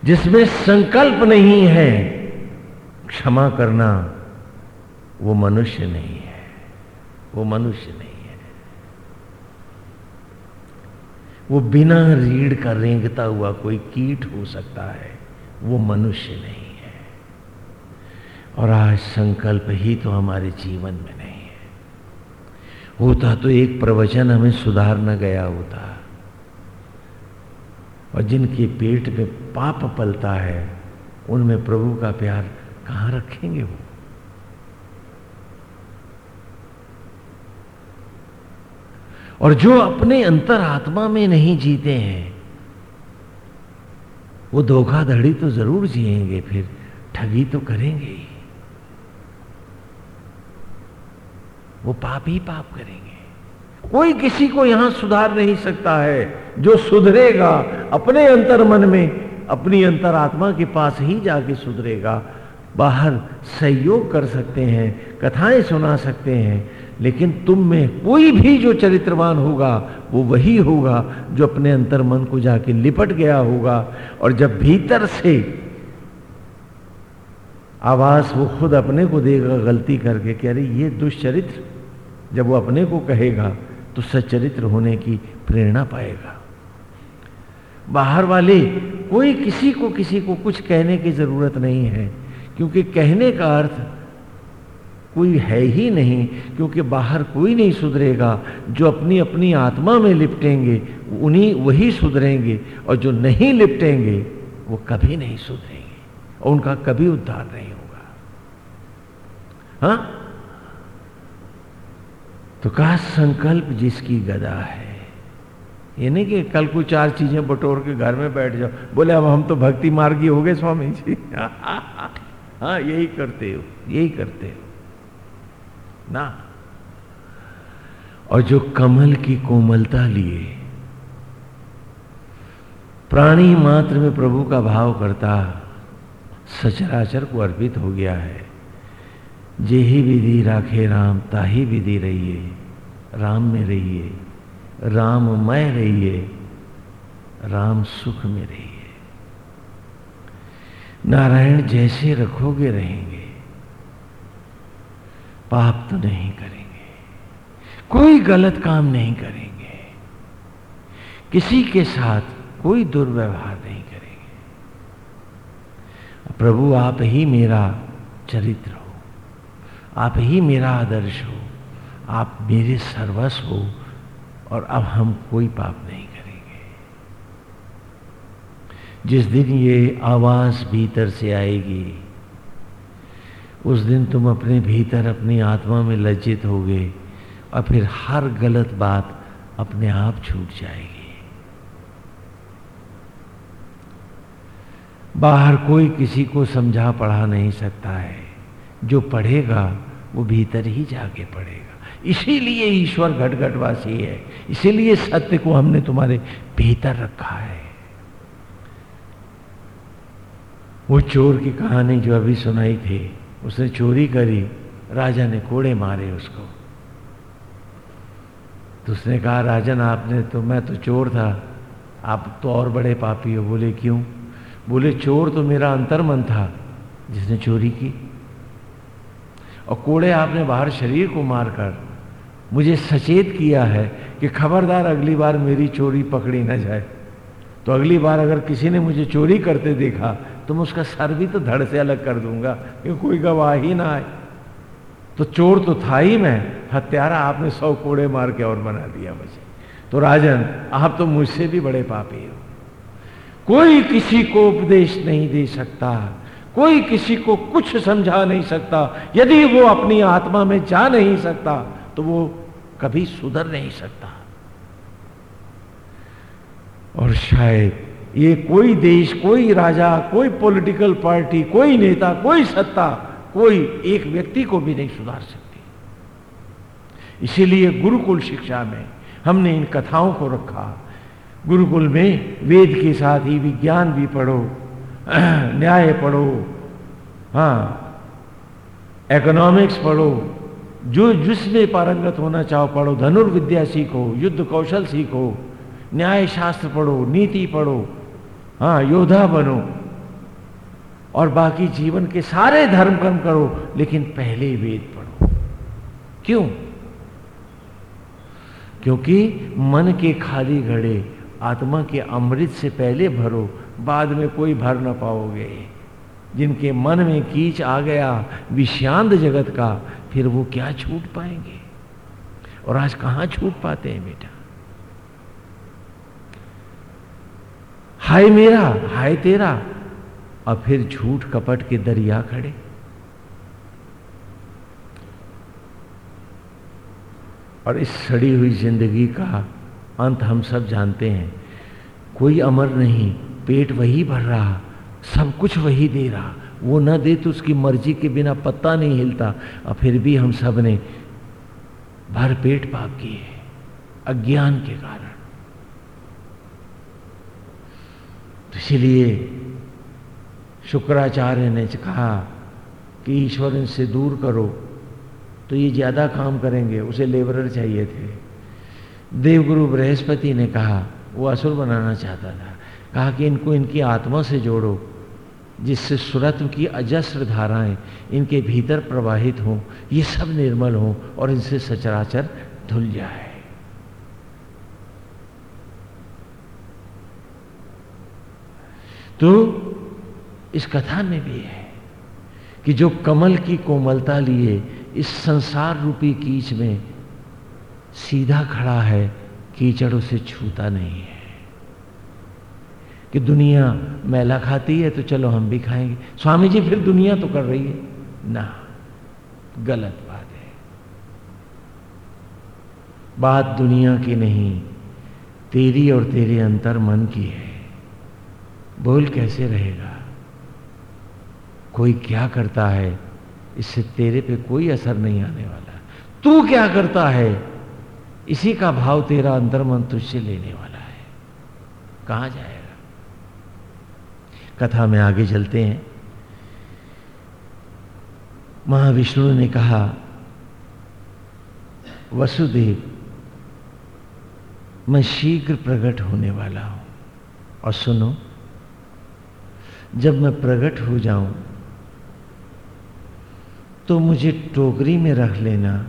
जिसमें संकल्प नहीं है, क्षमा करना वो मनुष्य नहीं है। वो मनुष्य नहीं है वो बिना रीढ़ का रेंगता हुआ कोई कीट हो सकता है, वो मनुष्य नहीं है। और आज संकल्प ही तो हमारे जीवन में नहीं है। होता तो एक प्रवचन हमें सुधार न गया होता। और जिनके पेट में पाप पलता है, उनमें प्रभु का प्यार कहाँ रखेंगे वो? और जो अपने अंतर आत्मा में नहीं जीते हैं, वो धोखाधड़ी तो ज़रूर जिएँगे, फिर ठगी तो करेंगे ही। वो पाप ही पाप करेंगे। कोई किसी को यहाँ सुधार नहीं सकता है, जो सुधरेगा, अपने अंतर मन में, अपनी अंतर आत्मा के पास ही जाके सुधरेगा। बाहर सहयोग कर सकते हैं, कथाएँ सुना सकते हैं लेकिन तुम में कोई भी जो चरित्रवान होगा, वो वही होगा जो अपने अंतर मन को जाके लिपट गया होगा। और जब भीतर से आवाज़ वो खुद अपने को देगा गलती करके कह रही ये दुष्चरित्र, जब वो अपने को कहेगा तो सच्चरित्र होने की प्रेरणा पाएगा। बाहर वाले, कोई किसी को किसी को कुछ कहने की ज़रूरत नहीं है, क्योंकि कहने का अर्थ कोई है ही नहीं, क्योंकि बाहर कोई नहीं सुधरेगा। जो अपनी अपनी आत्मा में लिपटेंगे, उन्हीं वही सुधरेंगे, और जो नहीं लिपटेंगे, वो कभी नहीं सुधरेंगे, और उनका कभी उद्धार नहीं होगा। हा? तो कहा, संकल्प जिसकी गदा है। ये नहीं कि कल को चार चीज़ें बटोर के घर में बैठ जाओ। बोले, अब हम तो भक्ति मार्गी हो गए, स्वामी जी। <laughs> हाँ यही करते हो, यही करते हो। ना। और जो कमल की कोमलता लिए, प्राणी मात्र में प्रभु का भाव करता, सचराचर को अर्पित हो गया है। जे ही विधि राखे राम, ताही विधि रहिए, राम में रहिए, राम राममय रहिए, राम सुख में रहिए। नारायण जैसे रखोगे रहेंगे। पाप तो नहीं करेंगे। कोई गलत काम नहीं करेंगे। किसी के साथ कोई दुर्व्यवहार नहीं करेंगे। प्रभु, आप ही मेरा चरित्र हो। आप ही मेरा आदर्श हो। आप मेरे सर्वस्व हो और अब हम कोई पाप नहीं करेंगे। जिस दिन ये आवाज़ भीतर से आएगी उस दिन तुम अपने भीतर अपनी आत्मा में लज्जित होगे और फिर हर गलत बात अपने आप छूट जाएगी। बाहर कोई किसी को समझा पढ़ा नहीं सकता है। जो पढ़ेगा, वो भीतर ही जाके पढ़ेगा। इसीलिए ईश्वर घट घटवासी है। इसीलिए सत्य को हमने तुम्हारे भीतर रखा है। वो चोर की कहानी जो अभी सुनाई थी उसने चोरी करी, राजा ने कोड़े मारे उसको। तो उसने कहा राजन आपने तो मैं तो चोर था, आप तो और बड़े पापी हो। बोले, क्यों? बोले, चोर तो मेरा अंतर्मन था, जिसने चोरी की। और कोड़े आपने बाहर शरीर को मारकर मुझे सचेत किया है कि खबरदार अगली बार मेरी चोरी पकड़ी न जाए। तो अगली बार अगर किसी ने मुझे चोरी करते देखा तो मैं उसका सर भी तो धड़ से अलग कर दूँगा क्योंकि कोई गवाह ही ना आए। तो चोर तो था ही मैं, हत्यारा आपने सौ कोड़े मार के और बना दिया मुझे। तो राजन, आप तो मुझसे भी बड़े पापी हो। कोई किसी को उपदेश नहीं दे सकता, कोई किसी को कुछ समझा नहीं सकता। यदि वो अपनी आत्मा में जा नहीं सकता तो वो कभी सुधर नहीं सकता। और शायद ये कोई देश, कोई राजा, कोई पॉलिटिकल पार्टी कोई नेता, कोई सत्ता, कोई एक व्यक्ति को भी नहीं सुधार सकती। इसीलिए गुरुकुल शिक्षा में हमने इन कथाओं को रखा। गुरुकुल में वेद के साथ ही विज्ञान भी पढ़ो, <clears throat> न्याय पढ़ो हाँ इकोनॉमिक्स पढ़ो, जो जिसमें पारंगत होना चाहो पढ़ो, धनुर्विद्या सीखो, युद्ध कौशल सीखो न्याय शास्त्र पढ़ो, नीति पढ़ो हाँ योद्धा बनो। और बाकी जीवन के सारे धर्म कर्म करो, लेकिन पहले वेद पढ़ो। क्यों? क्योंकि मन के खाली घड़े आत्मा के अमृत से पहले भरो, बाद में कोई भर ना पाओगे। जिनके मन में कीच आ गया विषांत जगत का, फिर वो क्या छूट पाएँगे? और आज कहाँ छूट पाते हैं बेटा? हाय मेरा, हाय तेरा। और फिर झूठ कपट के दरिया खड़े। और इस सड़ी हुई ज़िंदगी का अंत हम सब जानते हैं। कोई अमर नहीं, पेट वही भर रहा, सब कुछ वही दे रहा। वो न दे तो उसकी मर्ज़ी के बिना पत्ता नहीं हिलता। और फिर भी हम सबने भर पेट पाप किए अज्ञान के कारण तो इसलिए शुक्राचार्य ने कहा कि ईश्वर इनसे दूर करो तो ये ज़्यादा काम करेंगे, उसे लेबरर चाहिए थे। देवगुरु बृहस्पति ने कहा, वो असुर बनाना चाहता था, कहा कि इनको इनकी आत्मा से जोड़ो, जिससे सुरत्व की अजस्र धाराएँ इनके भीतर प्रवाहित हों, ये सब निर्मल हों और इनसे सचराचर धुल जाए। तो इस कथा में भी है कि जो कमल की कोमलता लिए इस संसार रूपी कीच में सीधा खड़ा है, कीचड़ उसे छूता नहीं है। कि दुनिया मैला खाती है तो चलो हम भी खाएँगे। स्वामी जी, फिर दुनिया तो कर रही है। ना, गलत बात है। बात दुनिया की नहीं, तेरी और तेरे अंतर मन की है। बोल कैसे रहेगा? कोई क्या करता है, इससे तेरे पे कोई असर नहीं आने वाला। तू क्या करता है, इसी का भाव तेरा अंतर मन तुझसे लेने वाला है। कहा जाएगा? कथा में आगे चलते हैं। महाविष्णु ने कहा, वसुदेव, मैं शीघ्र प्रकट होने वाला हूँ। और सुनो जब मैं प्रकट हो जाऊँ तो मुझे टोकरी में रख लेना,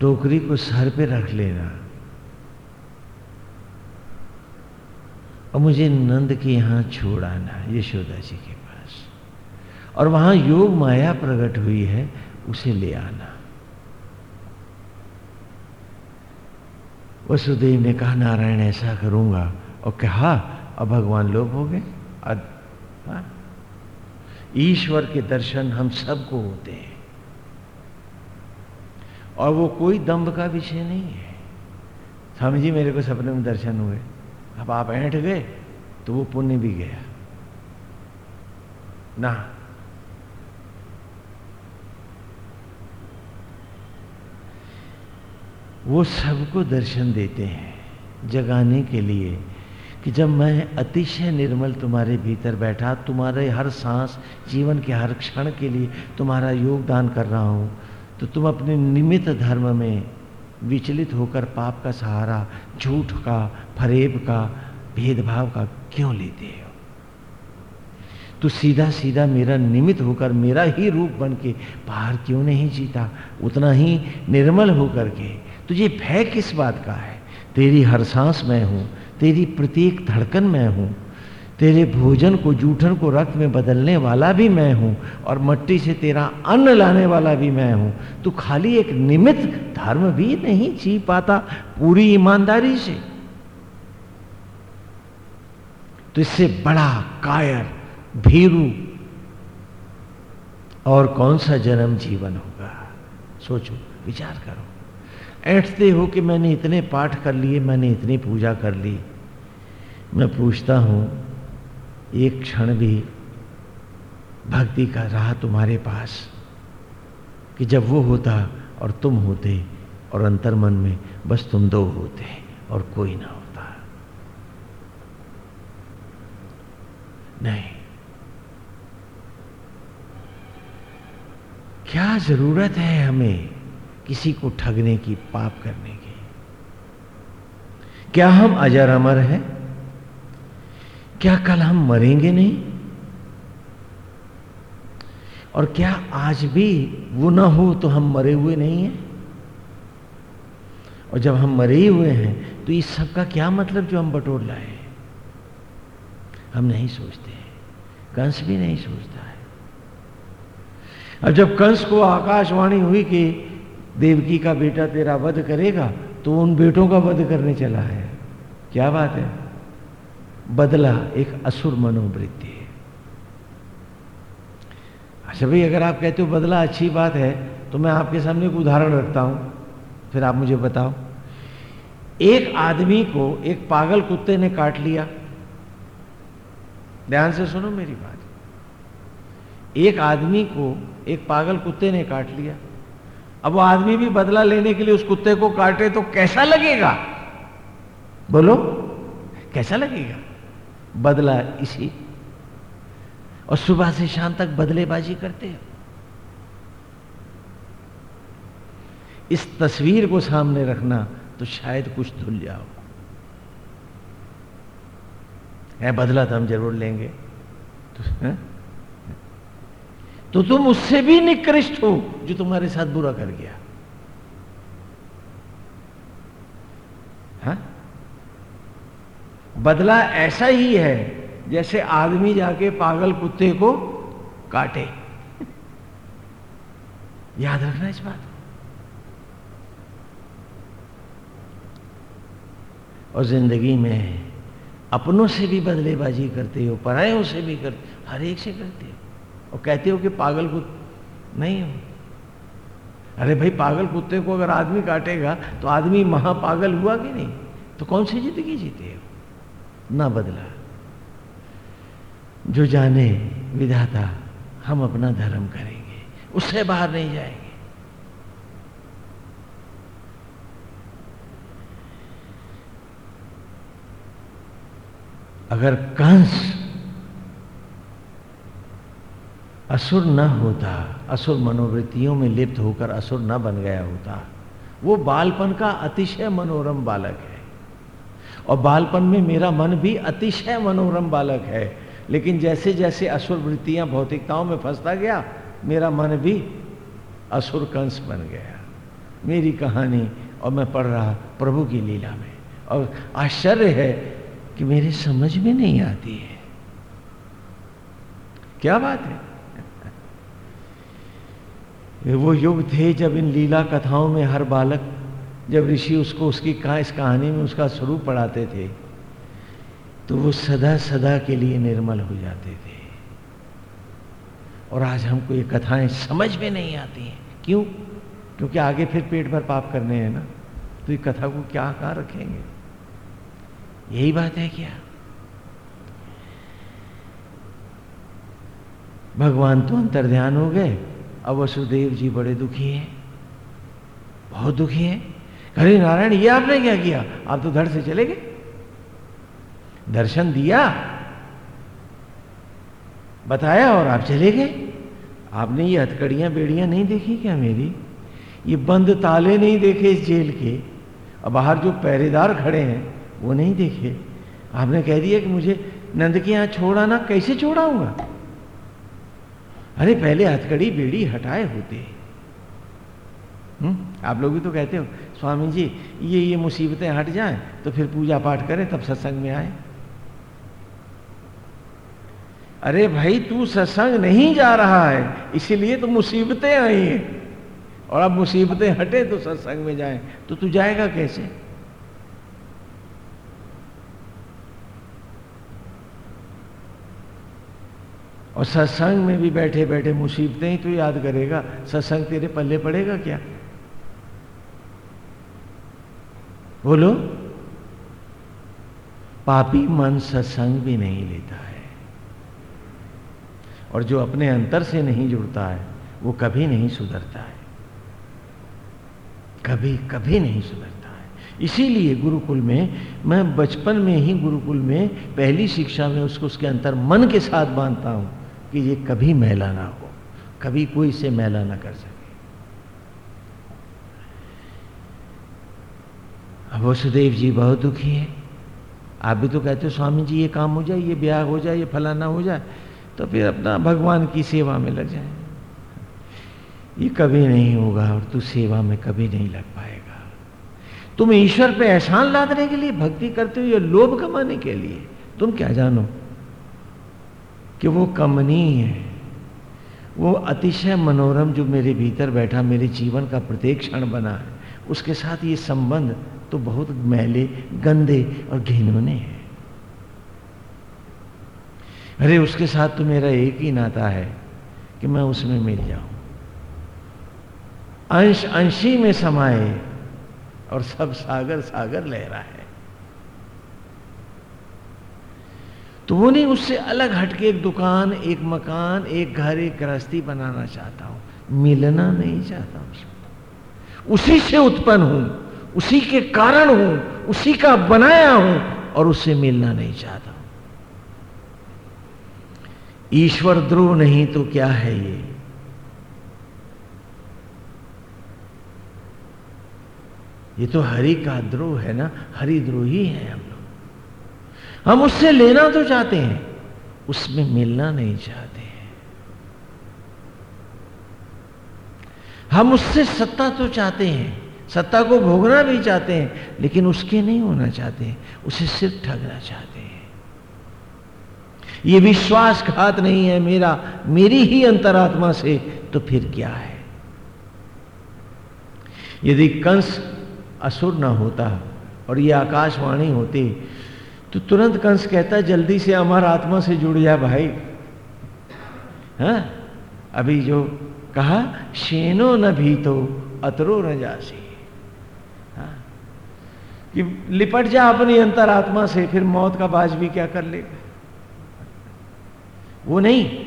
टोकरी को सर पे रख लेना। और मुझे नंद के यहाँ छोड़ आना, यशोदा जी के पास। और वहाँ योग माया प्रकट हुई है, उसे ले आना। वसुदेव ने कहा, नारायण, ऐसा करूँगा। और कहा, अब भगवान लोग हो गए? ईश्वर के दर्शन हम सबको होते हैं। और वो कोई दम्भ का विषय नहीं है। स्वामी जी, मेरे को सपने में दर्शन हुए। अब आप ऐठ गए तो वो पुण्य भी गया। ना। वो सबको दर्शन देते हैं, जगाने के लिए। कि जब मैं अतिशय निर्मल तुम्हारे भीतर बैठा, तुम्हारे हर सांस, जीवन के हर क्षण के लिए तुम्हारा योगदान कर रहा हूँ तो तुम अपने निमित्त धर्म में विचलित होकर पाप का सहारा, झूठ का, फरेब का, भेदभाव का क्यों लेते हो? तू सीधा सीधा मेरा निमित्त होकर, मेरा ही रूप बन के बाहर क्यों नहीं जीता? उतना ही निर्मल होकर के। तुझे भय किस बात का है? तेरी हर सांस मैं हूँ तेरी प्रत्येक धड़कन मैं हूँ। तेरे भोजन को, जूठन को, रक्त में बदलने वाला भी मैं हूँ और मट्टी से तेरा अन्न लाने वाला भी मैं हूँ। तू खाली एक निमित्त धर्म भी नहीं जी पाता पूरी ईमानदारी से। तो इससे बड़ा कायर, भीरू और कौन सा जन्म जीवन होगा? सोचो, विचार करो। ऐठते हो कि मैंने इतने पाठ कर लिए, मैंने इतनी पूजा कर ली। मैं पूछता हूँ, एक क्षण भी भक्ति का रहा तुम्हारे पास, कि जब वो होता और तुम होते और अंतर मन में बस तुम दो होते और कोई ना होता। नहीं। क्या ज़रूरत है हमें? किसी को ठगने की, पाप करने की। क्या हम अजर अमर हैं क्या कल हम मरेंगे नहीं? और क्या आज भी वो ना हो तो हम मरे हुए नहीं हैं? और जब हम मरे हुए हैं तो इस सब का क्या मतलब जो हम बटोर लाए हम नहीं सोचते हैं। कंस भी नहीं सोचता है। अब जब कंस को आकाशवाणी हुई कि देवकी का बेटा तेरा वध करेगा तो उन बेटों का वध करने चला है। क्या बात है? बदला एक असुर मनोवृत्ति है। अच्छा भाई, अगर आप कहते हो बदला अच्छी बात है तो मैं आपके सामने एक उदाहरण रखता हूँ। फिर आप मुझे बताओ। एक आदमी को एक पागल कुत्ते ने काट लिया। ध्यान से सुनो मेरी बात। एक आदमी को एक पागल कुत्ते ने काट लिया। अब वो आदमी भी बदला लेने के लिए उस कुत्ते को काटे तो कैसा लगेगा? बोलो कैसा लगेगा? बदला इसी। और सुबह से शाम तक बदलेबाजी करते हो। इस तस्वीर को सामने रखना तो शायद कुछ धुल जाओ है बदला तो हम ज़रूर लेंगे। तो, है? तो तुम उससे भी निकृष्ट हो, जो तुम्हारे साथ बुरा कर गया। हा? बदला ऐसा ही है, जैसे आदमी जाके पागल कुत्ते को काटे। याद रखना इस बात और ज़िंदगी में अपनों से भी बदलेबाजी करते हो, परायों से भी करते हर एक से करते हो। और कहते हो कि पागल कुत, नहीं हो। अरे भाई, पागल कुत्ते को अगर आदमी काटेगा तो आदमी महापागल हुआ कि नहीं? तो कौन सी ज़िंदगी जीते हो? ना बदला। जो जाने विधाता, हम अपना धर्म करेंगे। उससे बाहर नहीं जाएँगे। अगर कंस असुर न होता, असुर मनोवृत्तियों में लिप्त होकर असुर न बन गया होता। वो बालपन का अतिशय मनोरम बालक है। और बालपन में मेरा मन भी अतिशय मनोरम बालक है। लेकिन जैसे जैसे असुर वृत्तियाँ भौतिकताओं में फंसता गया, मेरा मन भी असुर कंस बन गया। मेरी कहानी, और मैं पढ़ रहा प्रभु की लीला में। और आश्चर्य है कि मेरे समझ में नहीं आती है। क्या बात है? वो युग थे जब इन लीला कथाओं में हर बालक, जब ऋषि उसको उसकी का, इस कहानी में उसका स्वरूप पढ़ाते थे तो वो सदा सदा के लिए निर्मल हो जाते थे। और आज हमको ये कथाएँ समझ में नहीं आती हैं। क्यों? क्योंकि आगे फिर पेट भर पाप करने हैं ना तो ये कथा को क्या कहा रखेंगे? यही बात है क्या? भगवान तो अंतर ध्यान हो गए। अब वसुदेव जी बड़े दुखी हैं। बहुत दुखी हैं। अरे नारायण, ये आपने क्या किया? आप तो धड़ से चले गए। दर्शन दिया। बताया और आप चले गए। आपने ये हथकड़ियाँ, बेड़ियाँ नहीं देखी क्या मेरी? ये बंद ताले नहीं देखे इस जेल के। अब बाहर जो पहरेदार खड़े हैं, वो नहीं देखे। आपने कह दिया कि मुझे नंद के यहाँ छोड़ा ना कैसे छोड़ाऊँगा? अरे पहले हथकड़ी बेड़ी हटाए होते। हम्म? आप लोग भी तो कहते हो, स्वामी जी, ये ये मुसीबतें हट जाएँ तो फिर पूजा पाठ करें, तब सत्संग में आए। अरे भाई, तू सत्संग नहीं जा रहा है, इसीलिए तो मुसीबतें आई हैं। और अब मुसीबतें हटे तो सत्संग में जाए। तो तू जाएगा कैसे? और सत्संग में भी बैठे बैठे मुसीबतें ही तो याद करेगा। सत्संग तेरे पल्ले पड़ेगा क्या? बोलो। पापी मन सत्संग भी नहीं लेता है। और जो अपने अंतर से नहीं जुड़ता है, वो कभी नहीं सुधरता है। कभी कभी नहीं सुधरता है। इसीलिए गुरुकुल में, मैं बचपन में ही गुरुकुल में पहली शिक्षा में उसको उसके अंतर मन के साथ बांधता हूँ। कि ये कभी मैला ना हो, कभी कोई इसे मैला ना कर सके। अब वसुदेव जी बहुत दुखी है। आप भी तो कहते हो, स्वामी जी, ये काम हो जाए, ये ब्याह हो जाए, ये फलाना हो जाए तो फिर अपना भगवान की सेवा में लग जाए। ये कभी नहीं होगा और तू सेवा में कभी नहीं लग पाएगा। तुम ईश्वर पे एहसान लादने के लिए भक्ति करते हो या लोभ कमाने के लिए? तुम क्या जानो? कि वो कमनी है। वो अतिशय मनोरम जो मेरे भीतर बैठा, मेरे जीवन का प्रत्येक क्षण बना है। उसके साथ ये संबंध तो बहुत मैले, गंदे और घिनौने हैं। अरे, उसके साथ तो मेरा एक ही नाता है कि मैं उसमें मिल जाऊँ। अंश अंशी में समाये और सब सागर सागर लहरा है तो वो नहीं, उससे अलग हटके एक दुकान, एक मकान, एक घर, एक गृहस्थी बनाना चाहता हूँ। मिलना नहीं चाहता उसको। उसी से उत्पन्न हूँ, उसी के कारण हूँ, उसी का बनाया हूँ और उससे मिलना नहीं चाहता हूँ। ईश्वर ध्रुव नहीं तो क्या है ये? ये तो हरि का ध्रुव है ना? हरि ध्रुव ही है हम। हम उससे लेना तो चाहते हैं, उसमें मिलना नहीं चाहते हैं। हम उससे सत्ता तो चाहते हैं, सत्ता को भोगना भी चाहते हैं, लेकिन उसके नहीं होना चाहते उसे सिर्फ़ ठगना चाहते हैं। ये विश्वासघात नहीं है मेरा, मेरी ही अंतरात्मा से तो फिर क्या है? यदि कंस असुर ना होता और ये आकाशवाणी होती तो तुरंत कंस कहता, जल्दी से अमर आत्मा से जुड़ जा भाई। हा? अभी जो कहा, शेनो न भी तो अतरो न जासी। हाँ? कि लिपट जा अपनी अंतरात्मा से, फिर मौत का बाज भी क्या कर लेगा वो नहीं।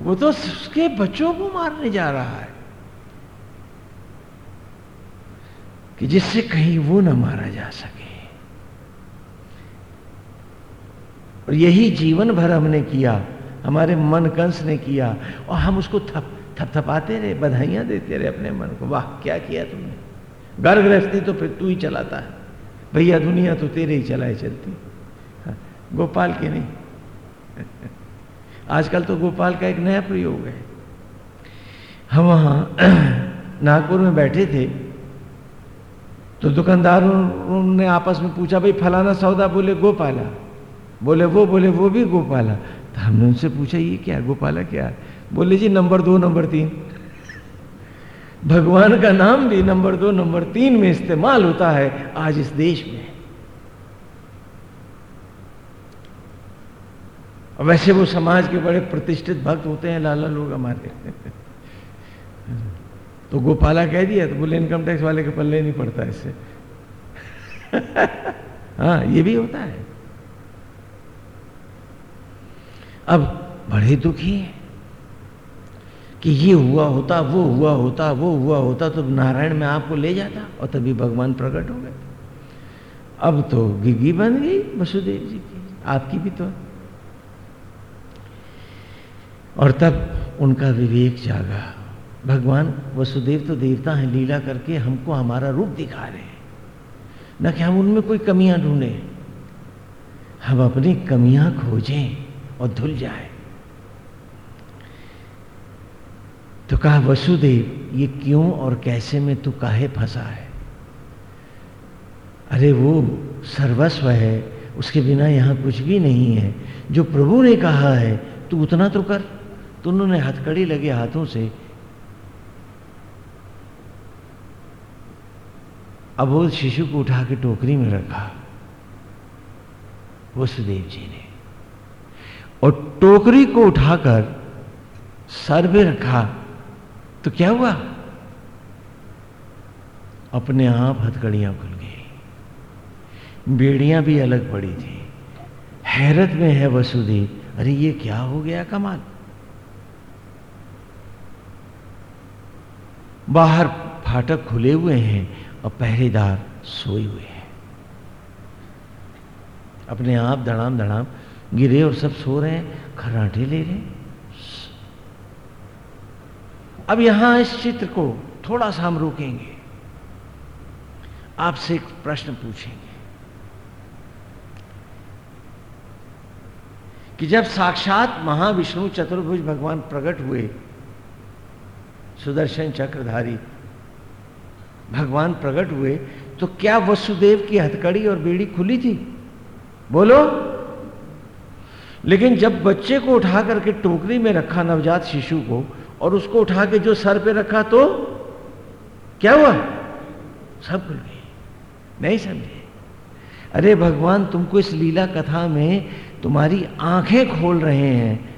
वो तो उसके बच्चों को मारने जा रहा है। कि जिससे कहीं वो ना मारा जा सके। और यही जीवन भर हमने किया हमारे मन कंस ने किया और हम उसको थप थपथपाते रहे बधाइयाँ देते रहे अपने मन को। वाह क्या किया तुमने? घर गृहस्थी तो फिर तू ही चलाता है। भैया दुनिया तो तेरे ही चलाए चलती। हाँ, गोपाल के नहीं। आजकल तो गोपाल का एक नया प्रयोग है। हम वहाँ <clears throat> नागपुर में बैठे थे तो दुकानदारों ने आपस में पूछा भाई फलाना सौदा बोले गोपाला। बोले, वो बोले, वो भी गोपाला। तो हमने उनसे पूछा, ये क्या, गोपाला क्या? है बोले, जी, नंबर दो, नंबर तीन। भगवान का नाम भी नंबर दो, नंबर तीन में इस्तेमाल होता है आज इस देश में। वैसे वो समाज के बड़े प्रतिष्ठित भक्त होते हैं, लाला लोग हमारे। तो गोपाला कह दिया तो बोले, इनकम टैक्स वाले के पल्ले नहीं पड़ता इससे। हाँ ये भी होता है। अब बड़े दुखी हैं कि ये हुआ होता, वो हुआ होता, वो हुआ होता तो नारायण में आपको ले जाता और तभी भगवान प्रकट हो गए। अब तो गिगी बन गई वसुदेव जी की, आपकी भी तो। और तब उनका विवेक जागा। भगवान, वसुदेव तो देवता हैं, लीला करके हमको हमारा रूप दिखा रहे हैं। न कि हम उनमें कोई कमियाँ ढूंढें। हम अपनी कमियाँ खोजें। और धुल जाए। तो कहा, वसुदेव, ये क्यों और कैसे में तू काहे फंसा है? अरे, वो सर्वस्व है, उसके बिना यहाँ कुछ भी नहीं है। जो प्रभु ने कहा है, तू उतना तो कर। तो उन्होंने हथकड़ी लगे हाथों से अब वो शिशु को उठा के टोकरी में रखा। वसुदेव जी ने और टोकरी को उठाकर सर में रखा। तो क्या हुआ? अपने आप हथकड़ियाँ खुल गई। बेड़ियाँ भी अलग पड़ी थी। हैरत में है वसुदेव, अरे ये क्या हो गया कमाल? बाहर फाटक खुले हुए हैं और पहरेदार सोए हुए हैं। अपने आप धड़ाम धड़ाम गिरे और सब सो रहे हैं खराटे ले रहे अब यहाँ इस चित्र को थोड़ा सा हम रोकेंगे। आपसे एक प्रश्न पूछेंगे। कि जब साक्षात महाविष्णु चतुर्भुज भगवान प्रकट हुए, सुदर्शन चक्रधारी भगवान प्रकट हुए तो क्या वसुदेव की हथकड़ी और बेड़ी खुली थी? बोलो। लेकिन जब बच्चे को उठा करके टोकरी में रखा नवजात शिशु को और उसको उठा के जो सर पे रखा तो क्या हुआ? सब खुल गई नहीं समझे। अरे भगवान, तुमको इस लीला कथा में तुम्हारी आँखें खोल रहे हैं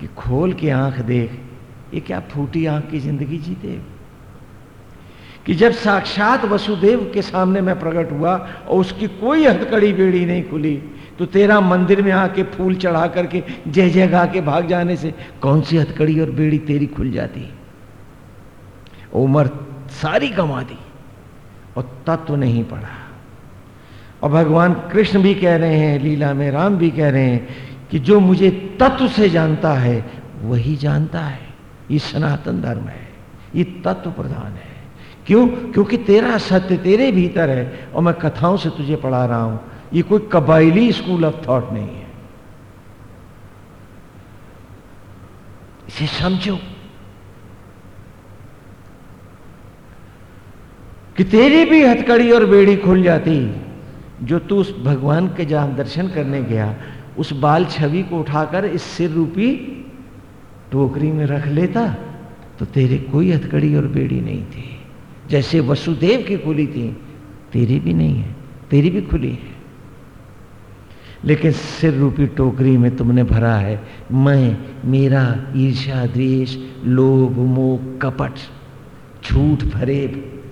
कि खोल के आँख देख। ये क्या फूटी आँख की ज़िंदगी जीते? कि जब साक्षात वसुदेव के सामने मैं प्रकट हुआ और उसकी कोई हथकड़ी बेड़ी नहीं खुली तो तेरा मंदिर में आके फूल चढ़ा करके जय जय गा के भाग जाने से कौन सी हथकड़ी और बेड़ी तेरी खुल जाती? उम्र सारी गंवा दी और तत्व नहीं पड़ा। और भगवान कृष्ण भी कह रहे हैं, लीला में राम भी कह रहे हैं कि जो मुझे तत्व से जानता है, वही जानता है। ये सनातन धर्म है, ये तत्व प्रधान है। क्यों? क्योंकि तेरा सत्य तेरे भीतर है और मैं कथाओं से तुझे पढ़ा रहा हूँ। ये कोई कबाइली स्कूल ऑफ़ थॉट नहीं है। इसे समझो। कि तेरी भी हथकड़ी और बेड़ी खुल जाती, जो तू उस भगवान के जहाँ दर्शन करने गया, उस बाल छवि को उठाकर इस सिर रूपी टोकरी में रख लेता तो तेरे कोई हथकड़ी और बेड़ी नहीं थी। जैसे वसुदेव की खुली थी, तेरी भी नहीं है, तेरी भी खुली है। लेकिन सिर रूपी टोकरी में तुमने भरा है। मैं, मेरा ईर्षा द्वेष, लोभ, मोह, कपट, झूठ, फरेब।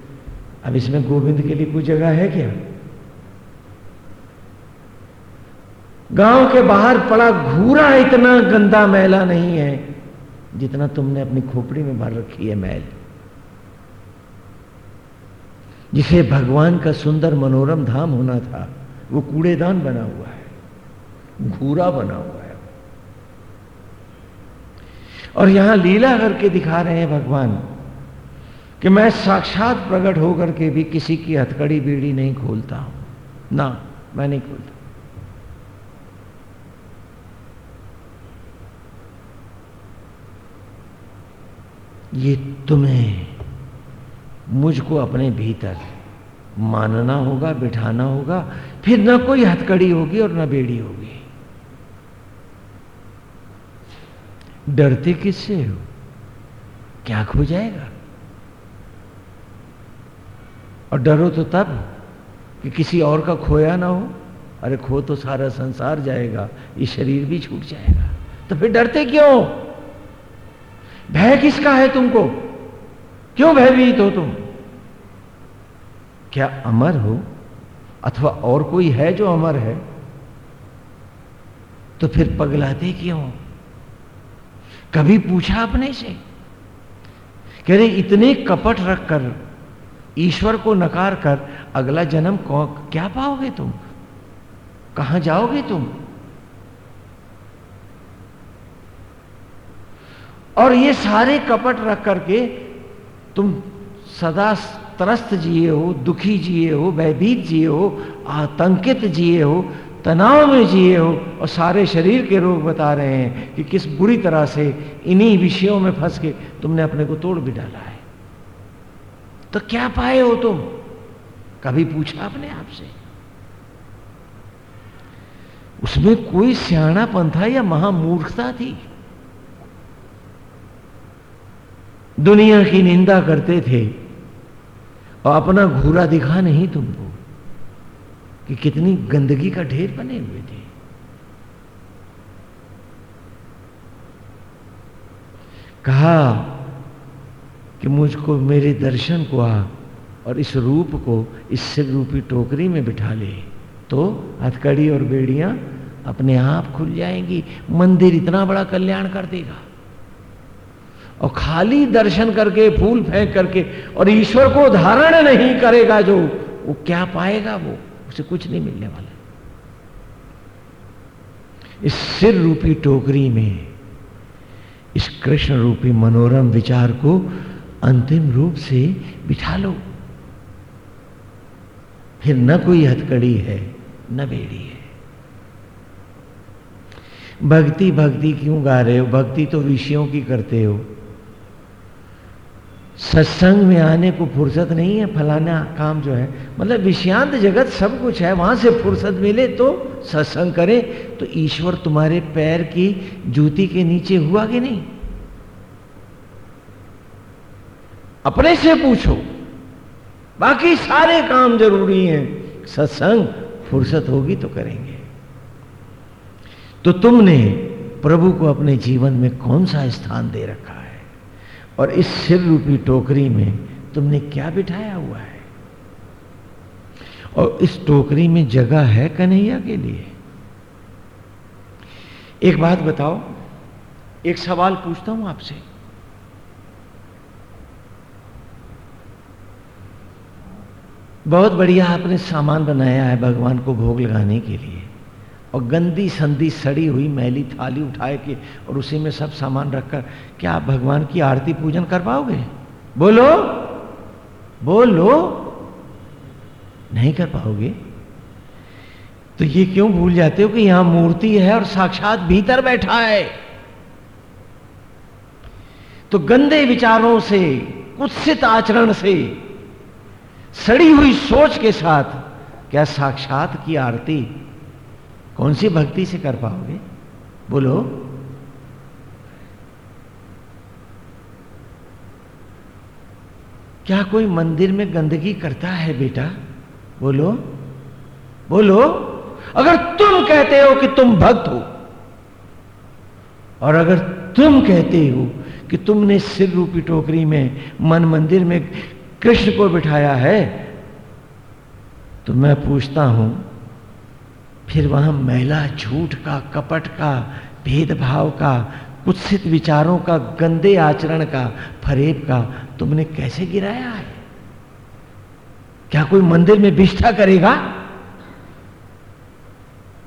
अब इसमें गोविंद के लिए कोई जगह है क्या? गाँव के बाहर पड़ा घूरा इतना गंदा मैला नहीं है जितना तुमने अपनी खोपड़ी में भर रखी है मैल। जिसे भगवान का सुंदर मनोरम धाम होना था, वो कूड़ेदान बना हुआ है। घूरा बना हुआ है। और यहाँ लीला करके दिखा रहे हैं भगवान कि मैं साक्षात प्रकट होकर के भी किसी की हथकड़ी बीड़ी नहीं खोलता हूँ। ना, मैं नहीं खोलता। ये तुम्हें मुझको अपने भीतर मानना होगा, बिठाना होगा, फिर ना कोई हथकड़ी होगी और ना बेड़ी होगी। डरते किससे हो? क्या खो जाएगा? और डरो तो तब कि किसी और का खोया ना हो। अरे खो तो सारा संसार जाएगा, ये शरीर भी छूट जाएगा। तो फिर डरते क्यों? भय किसका है तुमको? क्यों भयभीत हो तुम? क्या अमर हो? अथवा और कोई है जो अमर है? तो फिर पगलाते क्यों? कभी पूछा अपने से कह रहे, इतने कपट रखकर, ईश्वर को नकार कर, अगला जन्म क्या पाओगे तुम? कहाँ जाओगे तुम? और ये सारे कपट रख करके तुम सदा त्रस्त जिए हो, दुखी जिए हो, भयभीत जिए हो, आतंकित जिए हो तनाव में जिए हो और सारे शरीर के रोग बता रहे हैं कि किस बुरी तरह से इन्हीं विषयों में फंस के तुमने अपने को तोड़ भी डाला है। तो क्या पाए हो तुम? कभी पूछा अपने आप से? उसमें कोई सियाणापन था या महामूर्खता थी? दुनिया की निंदा करते थे और अपना घूरा दिखा नहीं तुमको। कि कितनी गंदगी का ढेर बने हुए थे। कहा कि मुझको मेरे दर्शन को आ और इस रूप को, इस सिर रूपी टोकरी में बिठा ले तो हथकड़ी और बेड़ियाँ अपने आप खुल जाएँगी। मंदिर इतना बड़ा कल्याण कर देगा। और खाली दर्शन करके, फूल फेंक करके, और ईश्वर को धारण नहीं करेगा जो, वो क्या पाएगा वो? उसे कुछ नहीं मिलने वाला। इस सिर रूपी टोकरी में, इस कृष्ण रूपी मनोरम विचार को अंतिम रूप से बिठा लो। फिर न कोई हथकड़ी है, न बेड़ी है। भक्ति भक्ति क्यों गा रहे हो? भक्ति तो विषयों की करते हो। सत्संग में आने को फुर्सत नहीं है, फलाना काम जो है। मतलब विषयांत जगत सब कुछ है, वहाँ से फुर्सत मिले तो सत्संग करे। तो ईश्वर तुम्हारे पैर की जूती के नीचे हुआ कि नहीं? अपने से पूछो। बाकी सारे काम ज़रूरी हैं। सत्संग फुर्सत होगी तो करेंगे। तो तुमने प्रभु को अपने जीवन में कौन सा स्थान दे रखा? और इस सिर रूपी टोकरी में तुमने क्या बिठाया हुआ है? और इस टोकरी में जगह है कन्हैया के लिए? एक बात बताओ, एक सवाल पूछता हूँ आपसे। बहुत बढ़िया आपने सामान बनाया है भगवान को भोग लगाने के लिए। और गंदी संदी सड़ी हुई मैली थाली उठाए के और उसी में सब सामान रखकर, क्या आप भगवान की आरती पूजन कर पाओगे? बोलो। बोलो। नहीं कर पाओगे? तो ये क्यों भूल जाते हो कि यहाँ मूर्ति है और साक्षात भीतर बैठा है? तो गंदे विचारों से, कुत्सित आचरण से, सड़ी हुई सोच के साथ, क्या साक्षात की आरती कौन सी भक्ति से कर पाओगे? बोलो। क्या कोई मंदिर में गंदगी करता है बेटा? बोलो। बोलो। अगर तुम कहते हो कि तुम भक्त हो, और अगर तुम कहते हो कि तुमने सिर रूपी टोकरी में, मन मंदिर में कृष्ण को बिठाया है तो मैं पूछता हूँ फिर वहाँ मैला, झूठ का, कपट का, भेदभाव का, कुत्सित विचारों का, गंदे आचरण का, फरेब का, तुमने कैसे गिराया है? क्या कोई मंदिर में विष्ठा करेगा?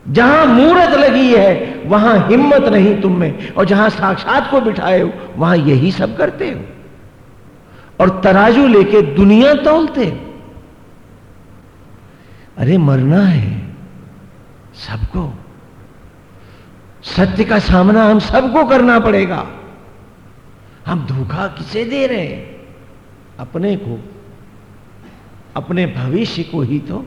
जहाँ मूर्त लगी है, वहाँ हिम्मत नहीं तुम में, और जहाँ साक्षात को बिठाए हो, वहाँ यही सब करते हो। और तराजू लेके दुनिया तोलते अरे, मरना है। सबको। सत्य का सामना हम सबको करना पड़ेगा। हम धोखा किसे दे रहे हैं? अपने को, अपने भविष्य को ही तो।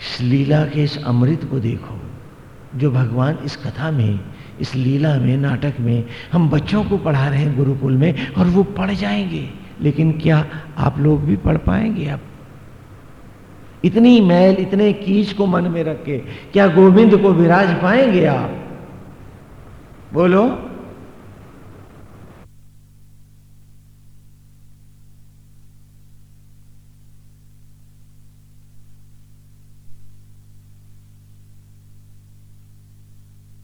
इस लीला के इस अमृत को देखो, जो भगवान इस कथा में, इस लीला में, नाटक में हम बच्चों को पढ़ा रहे हैं गुरुकुल में, और वो पढ़ जाएँगे। लेकिन क्या आप लोग भी पढ़ पाएँगे? अब इतनी मैल, इतने कीच को मन में रख के, क्या गोविंद को विराज पाएँगे आप? बोलो।